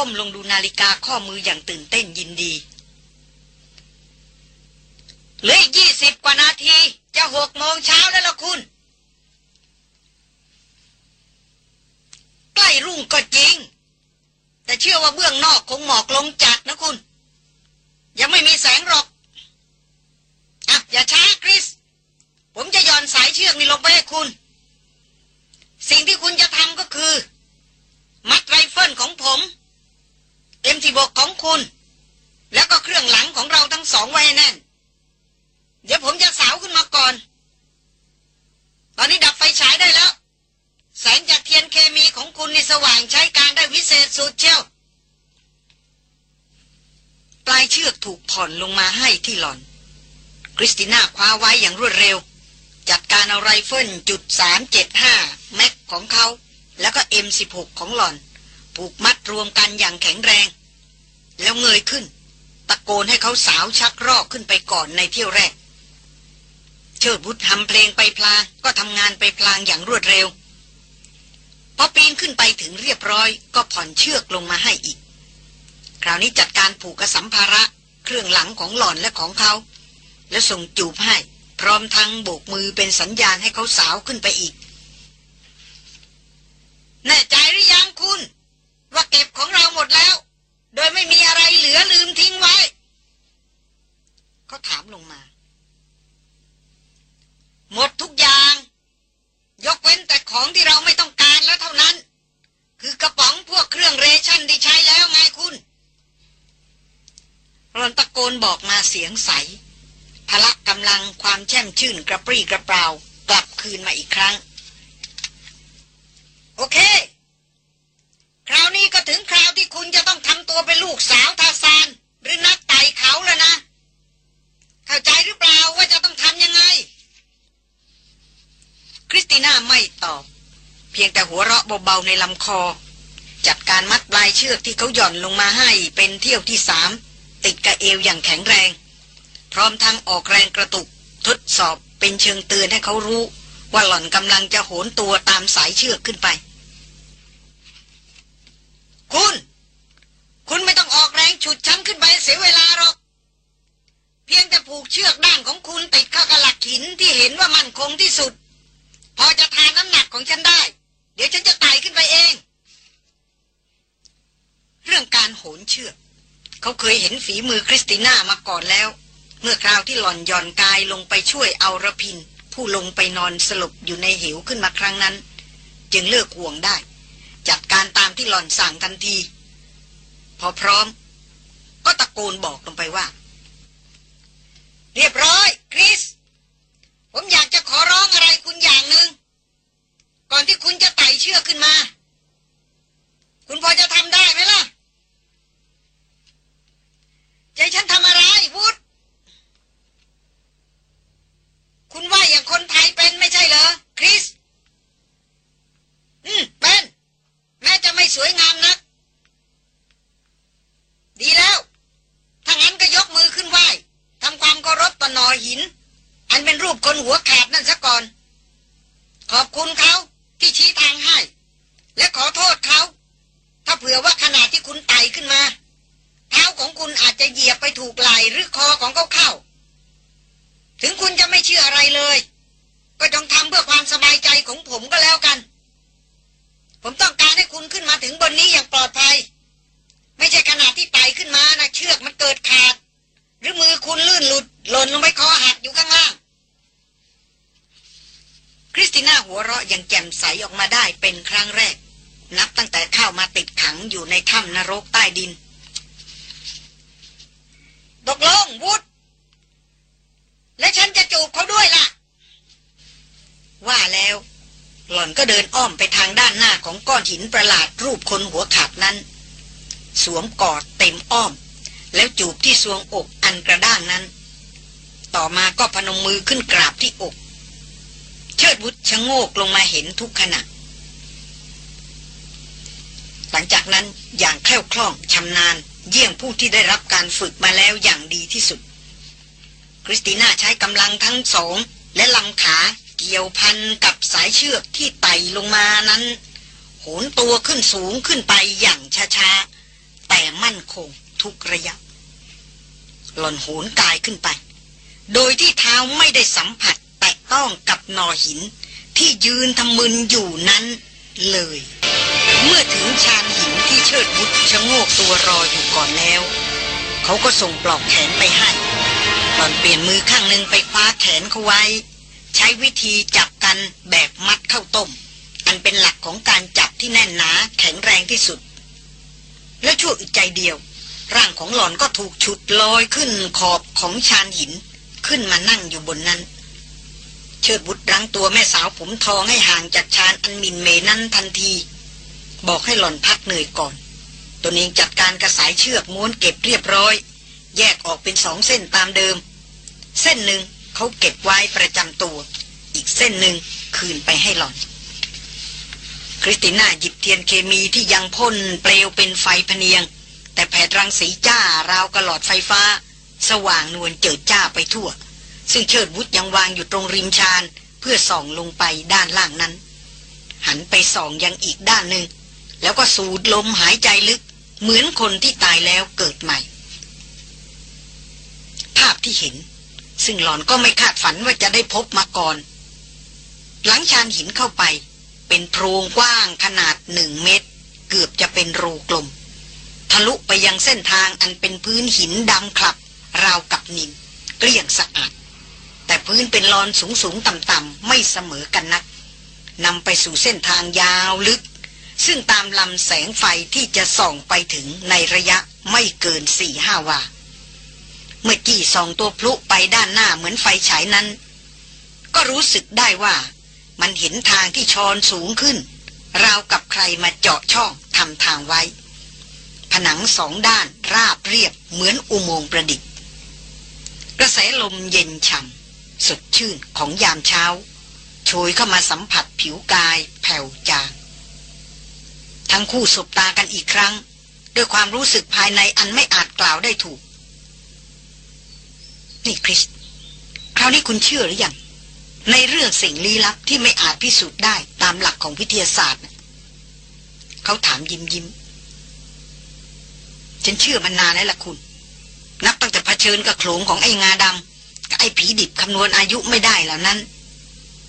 ก้มลงดูนาฬิกาข้อมืออย่างตื่นเต้นยินดีเหลืออีกยี่สิบกว่านาที จะหกโมงเช้าแล้วล่ะคุณ ใกล้รุ่งก็จริง แต่เชื่อว่าเบื้องนอกคงหมอกลงจัดนะคุณ ยังไม่มีแสงหรอกอะอย่าช้าคริส ผมจะหย่อนสายเชือกนี่ลงไปให้คุณ สิ่งที่คุณจะทำก็คือ มัดไรเฟิลของผม M สิบหกของคุณ แล้วก็เครื่องหลังของเราทั้งสองไว้แน่น เดี๋ยวผมจะสาวขึ้นมาก่อน ตอนนี้ดับไฟฉายได้แล้ว แสงจากเทียนเคมีของคุณนี่สว่างใช้การได้วิเศษสุดเชียวปลายเชือกถูกผ่อนลงมาให้ที่หล่อน คริสติน่าคว้าไว้อย่างรวดเร็ว จัดการเอาไรเฟิลจุดสามเจ็ดห้า Mag ของเขา แล้วก็เอ็มสิบหกของหลอน ผูกมัดรวมกันอย่างแข็งแรง แล้วเงยขึ้น ตะโกนให้เขาสาวชักรอกขึ้นไปก่อนในเที่ยวแรก เชิดบุตรทำเพลงไปพลางก็ทำงานไปพลางอย่างรวดเร็วพอปีนขึ้นไปถึงเรียบร้อย ก็ผ่อนเชือกลงมาให้อีก คราวนี้จัดการผูกกระสัมภาระ เครื่องหลังของหล่อนและของเขา แล้วส่งจูบให้ พร้อมทั้งโบกมือเป็นสัญญาณให้เขาสาวขึ้นไปอีกแน่ใจหรือยังคุณ ว่าเก็บของเราหมดแล้ว โดยไม่มีอะไรเหลือลืมทิ้งไว้ เขาถามลงมา หมดทุกอย่าง ยกเว้นแต่ของที่เราไม่ต้องการแล้วเท่านั้น คือกระป๋องพวกเครื่องเรชั่นที่ใช้แล้วไงคุณรอนตะโกนบอกมาเสียงใสพละกำลังความแช่มชื่นกระปรี้กระเปร่ากลับคืนมาอีกครั้ง แต่หัวเราะเบาๆในลำคอ จัดการมัดปลายเชือกที่เขาหย่อนลงมาให้เป็นเที่ยวที่สามติดกระเอวอย่างแข็งแรง พร้อมทั้งออกแรงกระตุก ทดสอบเป็นเชิงเตือนให้เขารู้ ว่าหล่อนกำลังจะโหนตัวตามสายเชือกขึ้นไป คุณ คุณไม่ต้องออกแรงฉุดฉันขึ้นไปเสียเวลาหรอก เพียงแต่ผูกเชือกด้านของคุณติดเข้ากับหลักหินที่เห็นว่ามั่นคงที่สุด พอจะทานน้ำหนักของฉันได้ เดี๋ยวฉันจะไต่ขึ้นไปเอง เรื่องการโหนเชือก เขาเคยเห็นฝีมือคริสติน่ามาก่อนแล้ว เมื่อคราวที่หล่อนย่อนกายลงไปช่วยเอาระพิน ผู้ลงไปนอนสลบอยู่ในเหวขึ้นมาครั้งนั้น จึงเลิกห่วงได้ จัดการตามที่หล่อนสั่งทันที พอพร้อม ก็ตะโกนบอกลงไปว่า เรียบร้อย คริสผมอยากจะขอร้องอะไรคุณอย่างหนึ่ง ก่อนที่คุณจะไต่เชือกขึ้นมา คุณพอจะทำได้ไหมล่ะใจฉันทำอะไรวุฒคุณว่าอย่างคนไทยเป็นไม่ใช่เหรอ คริส อืม เป็น แม้จะไม่สวยงามนัก ดีแล้ว ถ้างั้นก็ยกมือขึ้นไหว้ทำความเคารพต่อหนอหิน อันเป็นรูปคนหัวขาดนั่นซะก่อน ขอบคุณเขา ที่ชี้ทางให้ และขอโทษเขา ถ้าเผื่อว่าขณะที่คุณไต่ขึ้นมา เท้าของคุณอาจจะเหยียบไปถูกไหล่หรือคอของเขาเข้า ถึงคุณจะไม่เชื่ออะไรเลย ก็จงทำเพื่อความสบายใจของผมก็แล้วกัน ผมต้องการให้คุณขึ้นมาถึงบนนี้อย่างปลอดภัย ไม่ใช่ขณะที่ไต่ขึ้นมานะเชือกมันเกิดขาด หรือมือคุณลื่นหลุดหล่นลงไปคอหักอยู่ข้างล่าง คริสติน่าหัวเราะ อย่างแจ่มใสออกมาได้เป็นครั้งแรก นับตั้งแต่เข้ามาติดขังอยู่ในถ้ำนรกใต้ดินตกลงวุฒและฉันจะจูบเขาด้วยล่ะ ว่าแล้ว หล่อนก็เดินอ้อมไปทางด้านหน้าของก้อนหินประหลาดรูปคนหัวขาดนั้น สวมกอดเต็มอ้อม แล้วจูบที่สวงอกอันกระด้างนั้น ต่อมาก็พนมมือขึ้นกราบที่อก เชิดวุฒชะโงกลงมาเห็นทุกขณะ หลังจากนั้นอย่างแคล่วคล่องชำนาญ เยี่ยงผู้ที่ได้รับการฝึกมาแล้วอย่างดีที่สุด คริสติน่าใช้กำลังทั้งสอง และลำขาเกี่ยวพันกับสายเชือกที่ไต่ลงมานั้น โหนตัวขึ้นสูงขึ้นไปอย่างช้าๆ แต่มั่นคงทุกระยะ หล่อนโหนกายขึ้นไป โดยที่เท้าไม่ได้สัมผัส ต้องกับนอหิน ที่ยืนทำมึนอยู่นั้นเลย เมื่อถึงชานหินที่เชิดบุตรชะโงกตัวรออยู่ก่อนแล้ว เขาก็ส่งปลอกแขนไปให้หล่อนเปลี่ยนมือข้างหนึ่งไปคว้าแขนเขาไว้ ใช้วิธีจับกันแบบมัดเข้าต้ม อันเป็นหลักของการจับที่แน่นหนาแข็งแรงที่สุด และชั่วอึดใจเดียว ร่างของหล่อนก็ถูกฉุดลอยขึ้นขอบของชานหิน ขึ้นมานั่งอยู่บนนั้น เชิดบุตรรั้งตัวแม่สาวผมทองให้ห่างจากชานอันมินเมนั้นทันที บอกให้หล่อนพักเหนื่อยก่อนตัวเองจัดการกระสายเชือกม้วนเก็บเรียบร้อย แยกออกเป็นสองเส้นตามเดิม เส้นหนึ่งเขาเก็บไว้ประจำตัว อีกเส้นหนึ่งคืนไปให้หล่อน คริสติน่าหยิบเทียนเคมีที่ยังพ่นเปลวเป็นไฟพเนียง แต่แผดรังสีจ้าราวกระหลอดไฟฟ้า สว่างนวลเจิดจ้าไปทั่ว ซึ่งเชิดวุฒยังวางอยู่ตรงริมชานเพื่อส่องลงไปด้านล่างนั้น หันไปส่องยังอีกด้านหนึ่ง แล้วก็สูดลมหายใจลึก เหมือนคนที่ตายแล้วเกิดใหม่ ภาพที่เห็น ซึ่งหลอนก็ไม่คาดฝันว่าจะได้พบมาก่อน หลังชานหินเข้าไป เป็นโพรงกว้างขนาดหนึ่งเมตร เกือบจะเป็นรูกลม ทะลุไปยังเส้นทางอันเป็นพื้นหินดำคลับ ราวกับนินเกลี้ยงสะอาด แต่พื้นเป็นลอนสูงสูงต่ำต่ำไม่เสมอกันนักนำไปสู่เส้นทางยาวลึก ซึ่งตามลำแสงไฟที่จะส่องไปถึงในระยะไม่เกินสี่ห้าวาเมื่อจี้ส่องตัวพลุไปด้านหน้าเหมือนไฟฉายนั้น ก็รู้สึกได้ว่ามันเห็นทางที่ชอนสูงขึ้น ราวกับใครมาเจาะช่องทำทางไว้ ผนังสองด้านราบเรียบเหมือนอุโมงค์ประดิษฐ์ กระแสลมเย็นฉ่ำ สดชื่นของยามเช้าโชยเข้ามาสัมผัสผิวกายแผ่วจางทั้งคู่สบตากันอีกครั้ง ด้วยความรู้สึกภายในอันไม่อาจกล่าวได้ถูก นี่คริสคราวนี้คุณเชื่อหรือยังในเรื่องสิ่งลี้ลับที่ไม่อาจพิสูจน์ได้ตามหลักของวิทยาศาสตร์ เขาถามยิ้มยิ้มฉันเชื่อมันนานแล้วล่ะคุณ นับตั้งแต่เผชิญกับโขลงของไอ้งาดำ ไอ้ผีดิบคำนวณอายุไม่ได้เหล่านั้น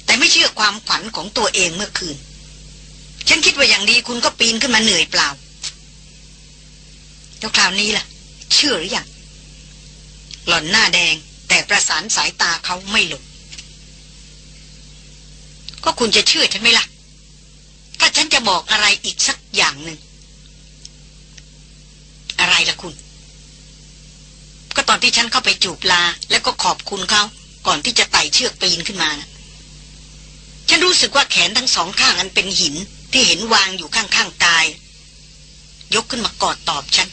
แต่ไม่เชื่อความขวัญของตัวเองเมื่อคืน ฉันคิดว่าอย่างดีคุณก็ปีนขึ้นมาเหนื่อยเปล่า แล้วคราวนี้ล่ะ เชื่อหรือยังหล่อนหน้าแดงแต่ประสานสายตาเขาไม่หลบก็คุณจะเชื่อฉันไหมล่ะ ถ้าฉันจะบอกอะไรอีกสักอย่างหนึ่ง อะไรล่ะคุณ ก็ต อนที่ฉันเข้าไปจูบลา แล้วก็ขอบคุณเขาก่อนที่จะไต่เชือกปีนขึ้นมานะฉันรู้สึกว่าแขนทั้งสองข้างอันเป็นหินที่เห็นวางอยู่ข้างๆกาย ยกขึ้นมากอดตอบฉัน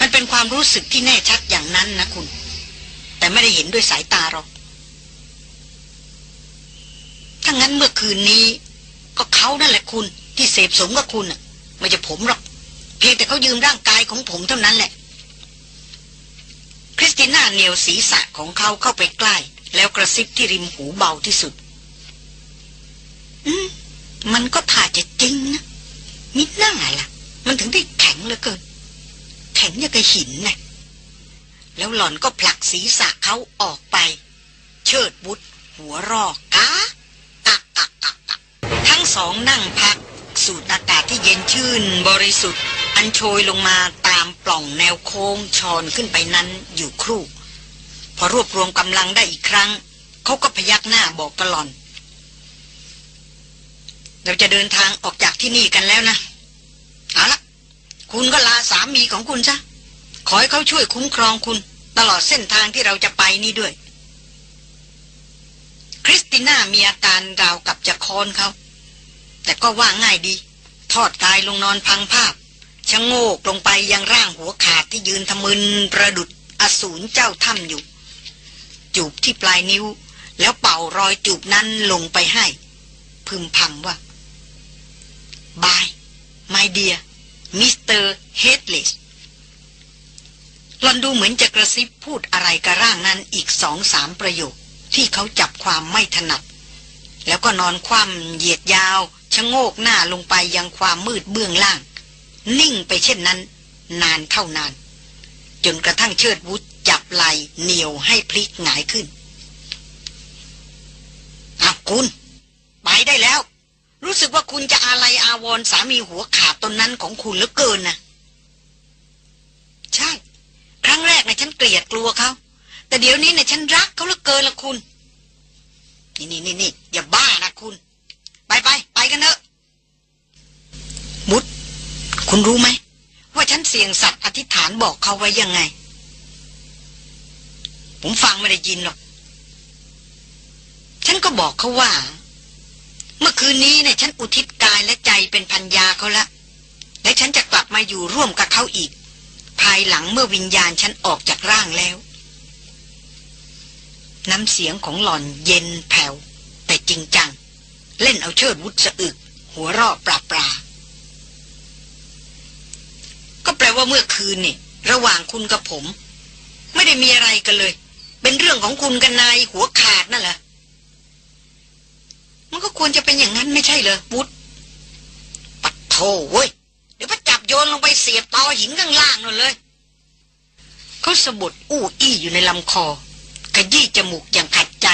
มันเป็นความรู้สึกที่แน่ชัดอย่างนั้นนะคุณ แต่ไม่ได้เห็นด้วยสายตาหรอกถ้างั้นเมื่อคืนนี้ ก็เขานั่นแหละคุณ ที่เสพสมกับคุณไม่จะผมหรอก เพียงแต่เขายืมร่างกายของผมเท่านั้นแหละ ติน่าเหนียวศีรษะของเขาเข้าไปใกล้ แล้วกระซิบที่ริมหูเบาที่สุด อืมมันก็ถ่าจะจริงนะมิดหน้าล่ะ มันถึงได้แข็งเหลือเกิน แข็งอย่างกับหินนะแล้วหล่อนก็ผลักศีรษะเขาออกไป เชิดบุตรหัวรอกกากักกักกักกักทั้งสองนั่งพัก สูดอากาศที่เย็นชื่น บริสุทธิ์ อันโชยลงมาตามปล่องแนวโค้งชอนขึ้นไปนั้นอยู่ครู่ พอรวบรวมกำลังได้อีกครั้ง เขาก็พยักหน้าบอกกระหลอน เราจะเดินทางออกจากที่นี่กันแล้วนะเอาละคุณก็ลาสามีของคุณซะขอให้เขาช่วยคุ้มครองคุณ ตลอดเส้นทางที่เราจะไปนี่ด้วย คริสติติน่ามีอาการราวกับจะคอนเขา แต่ก็ว่าง่ายดี ทอดกายลงนอนพังภาพ ชะโงกลงไปยังร่างหัวขาดที่ยืนทะมึนประดุดอสูรเจ้าถ้ำอยู่ จูบที่ปลายนิ้ว แล้วเป่ารอยจูบนั้นลงไปให้ พึมพำว่า บาย my dear มิสเตอร์เฮดเลสหลอนดูเหมือนจะกระซิบพูดอะไรกับร่างนั้นอีกสองสามประโยค ที่เขาจับความไม่ถนัด แล้วก็นอนคว่ำเหยียดยาวชะโงกหน้าลงไปยังความมืดเบื้องล่าง นิ่งไปเช่นนั้น นานเท่านาน จนกระทั่งเชิดวุฒจับไหล่เหนี่ยวให้พลิกหงายขึ้นอาคุณ ไปได้แล้ว รู้สึกว่าคุณจะอาลัยอาวรสามีหัวขาดตนนั้นของคุณเหลือเกินนะใช่ ครั้งแรกนะฉันเกลียดกลัวเขาแต่เดี๋ยวนี้เนี่ยฉันรักเขาเหลือเกินละคุณ นี่นี่นี่นี่อย่าบ้านะคุณ ไปไปไปกันเถอะมุด คุณรู้ไหม ว่าฉันเสี่ยงสัตว์อธิษฐานบอกเขาไว้ยังไง ผมฟังไม่ได้ยินหรอก ฉันก็บอกเขาว่า เมื่อคืนนี้เนี่ยฉันอุทิศกายและใจเป็นพันยาเขาละ และฉันจะกลับมาอยู่ร่วมกับเขาอีก ภายหลังเมื่อวิญญาณฉันออกจากร่างแล้ว น้ำเสียงของหล่อนเย็นแผ่วแต่จริงจัง เล่นเอาเชิดวุฒสะอึก หัวรอบปลาปลาก็แป ลว่าเมื่อคืนนี่ระหว่างคุณกับผม ไม่ได้มีอะไรกันเลย เป็นเรื่องของคุณกับนายหัวขาดนั่นแหละมันก็ควรจะเป็นอย่างนั้นไม่ใช่เหรอวุฒปัดโถเว้ยเดี๋ยวพระจับโยนลงไปเสียบตอหินข้างล่างนั่นเลยเขาสะบดอู้อี้อยู่ในลำคอขยี้จมูกอย่างขัดใจ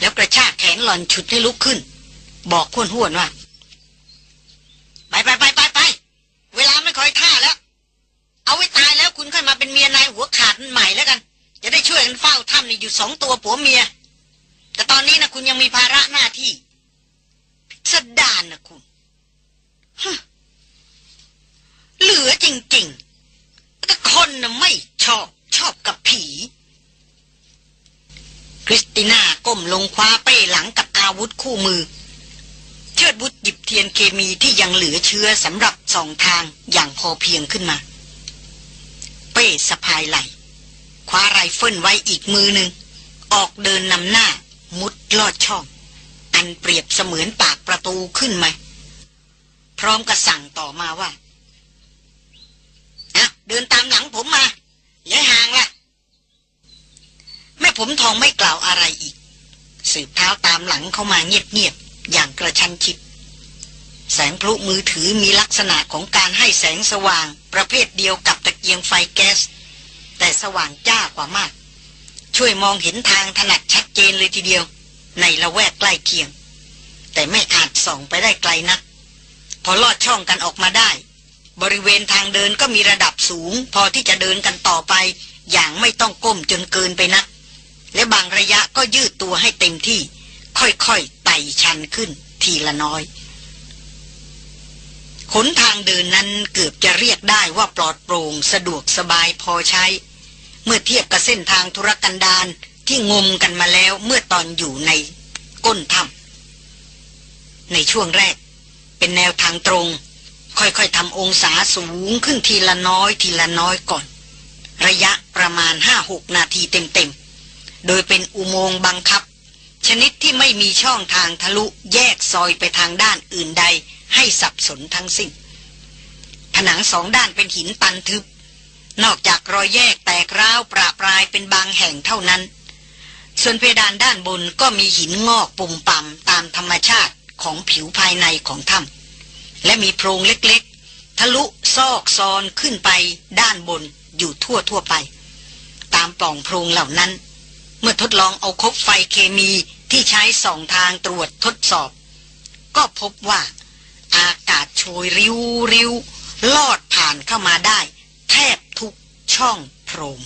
แล้วกระชากแขนหล่อนฉุดให้ลุกขึ้น บอกข้นห้วนว่า ไปไปไปไปไปเวลาไม่คอยท่าแล้ว เอาไว้ตายแล้วคุณค่อยมาเป็นเมียนายหัวขาดใหม่แล้วกัน จะได้ช่วยกันเฝ้าถ้ำนี่อยู่สองตัวผัวเมีย แต่ตอนนี้นะคุณยังมีภาระหน้าที่สดานนะคุณเหลือจริงๆแต่คนนะไม่ชอบชอบกับผี คริสติน่าก้มลงคว้าเป้หลังกับอาวุธคู่มือ เชิดบุตรหยิบเทียนเคมีที่ยังเหลือเชื้อสำหรับสองทางอย่างพอเพียงขึ้นมา เป้สะพายไหลคว้าไรเฟิลไว้อีกมือหนึ่ง ออกเดินนำหน้า มุดลอดช่อง อันเปรียบเสมือนปากประตูขึ้นมา พร้อมกับสั่งต่อมาว่าอะเดินตามหลังผมมาอย่าห่างละแม่ผมทองไม่กล่าวอะไรอีก สืบเท้าตามหลังเข้ามาเงียบๆอย่างกระชั้นชิด แสงพลุมือถือมีลักษณะของการให้แสงสว่าง ประเภทเดียวกับตะเกียงไฟแก๊ส แต่สว่างจ้ากว่ามาก ช่วยมองเห็นทางถนัดชัดเจนเลยทีเดียว ในละแวกใกล้เคียง แต่ไม่อาจส่องไปได้ไกลนัก พอลอดช่องกันออกมาได้ บริเวณทางเดินก็มีระดับสูง พอที่จะเดินกันต่อไป อย่างไม่ต้องก้มจนเกินไปนัก และบางระยะก็ยืดตัวให้เต็มที่ ค่อยๆไต่ชันขึ้นทีละน้อย ขนทางเดินนั้นเกือบจะเรียกได้ว่าปลอดโปร่งสะดวกสบายพอใช้ เมื่อเทียบกับเส้นทางธุรกันดารที่งมกันมาแล้วเมื่อตอนอยู่ในก้นถ้ำในช่วงแรก เป็นแนวทางตรง ค่อยๆทำองศาสูงขึ้นทีละน้อยทีละน้อยก่อน ระยะประมาณห้าหกนาทีเต็มๆ โดยเป็นอุโมงค์บังคับ ชนิดที่ไม่มีช่องทางทะลุแยกซอยไปทางด้านอื่นใด ให้สับสนทั้งสิ้น ผนังสองด้านเป็นหินตันทึบ นอกจากรอยแยกแตกร้าวประปรายเป็นบางแห่งเท่านั้น ส่วนเพดานด้านบนก็มีหินงอกปุ่มป่ำตามธรรมชาติของผิวภายในของถ้ำและมีโพรงเล็กๆ ทะลุซอกซอนขึ้นไปด้านบนอยู่ทั่วทั่วไป ตามปล่องโพรงเหล่านั้น เมื่อทดลองเอาคบไฟเคมี ที่ใช้ส่องทางตรวจทดสอบ ก็พบว่า อากาศโชยริ้วริ้วลอดผ่านเข้ามาได้ แทบทุกช่องโพรง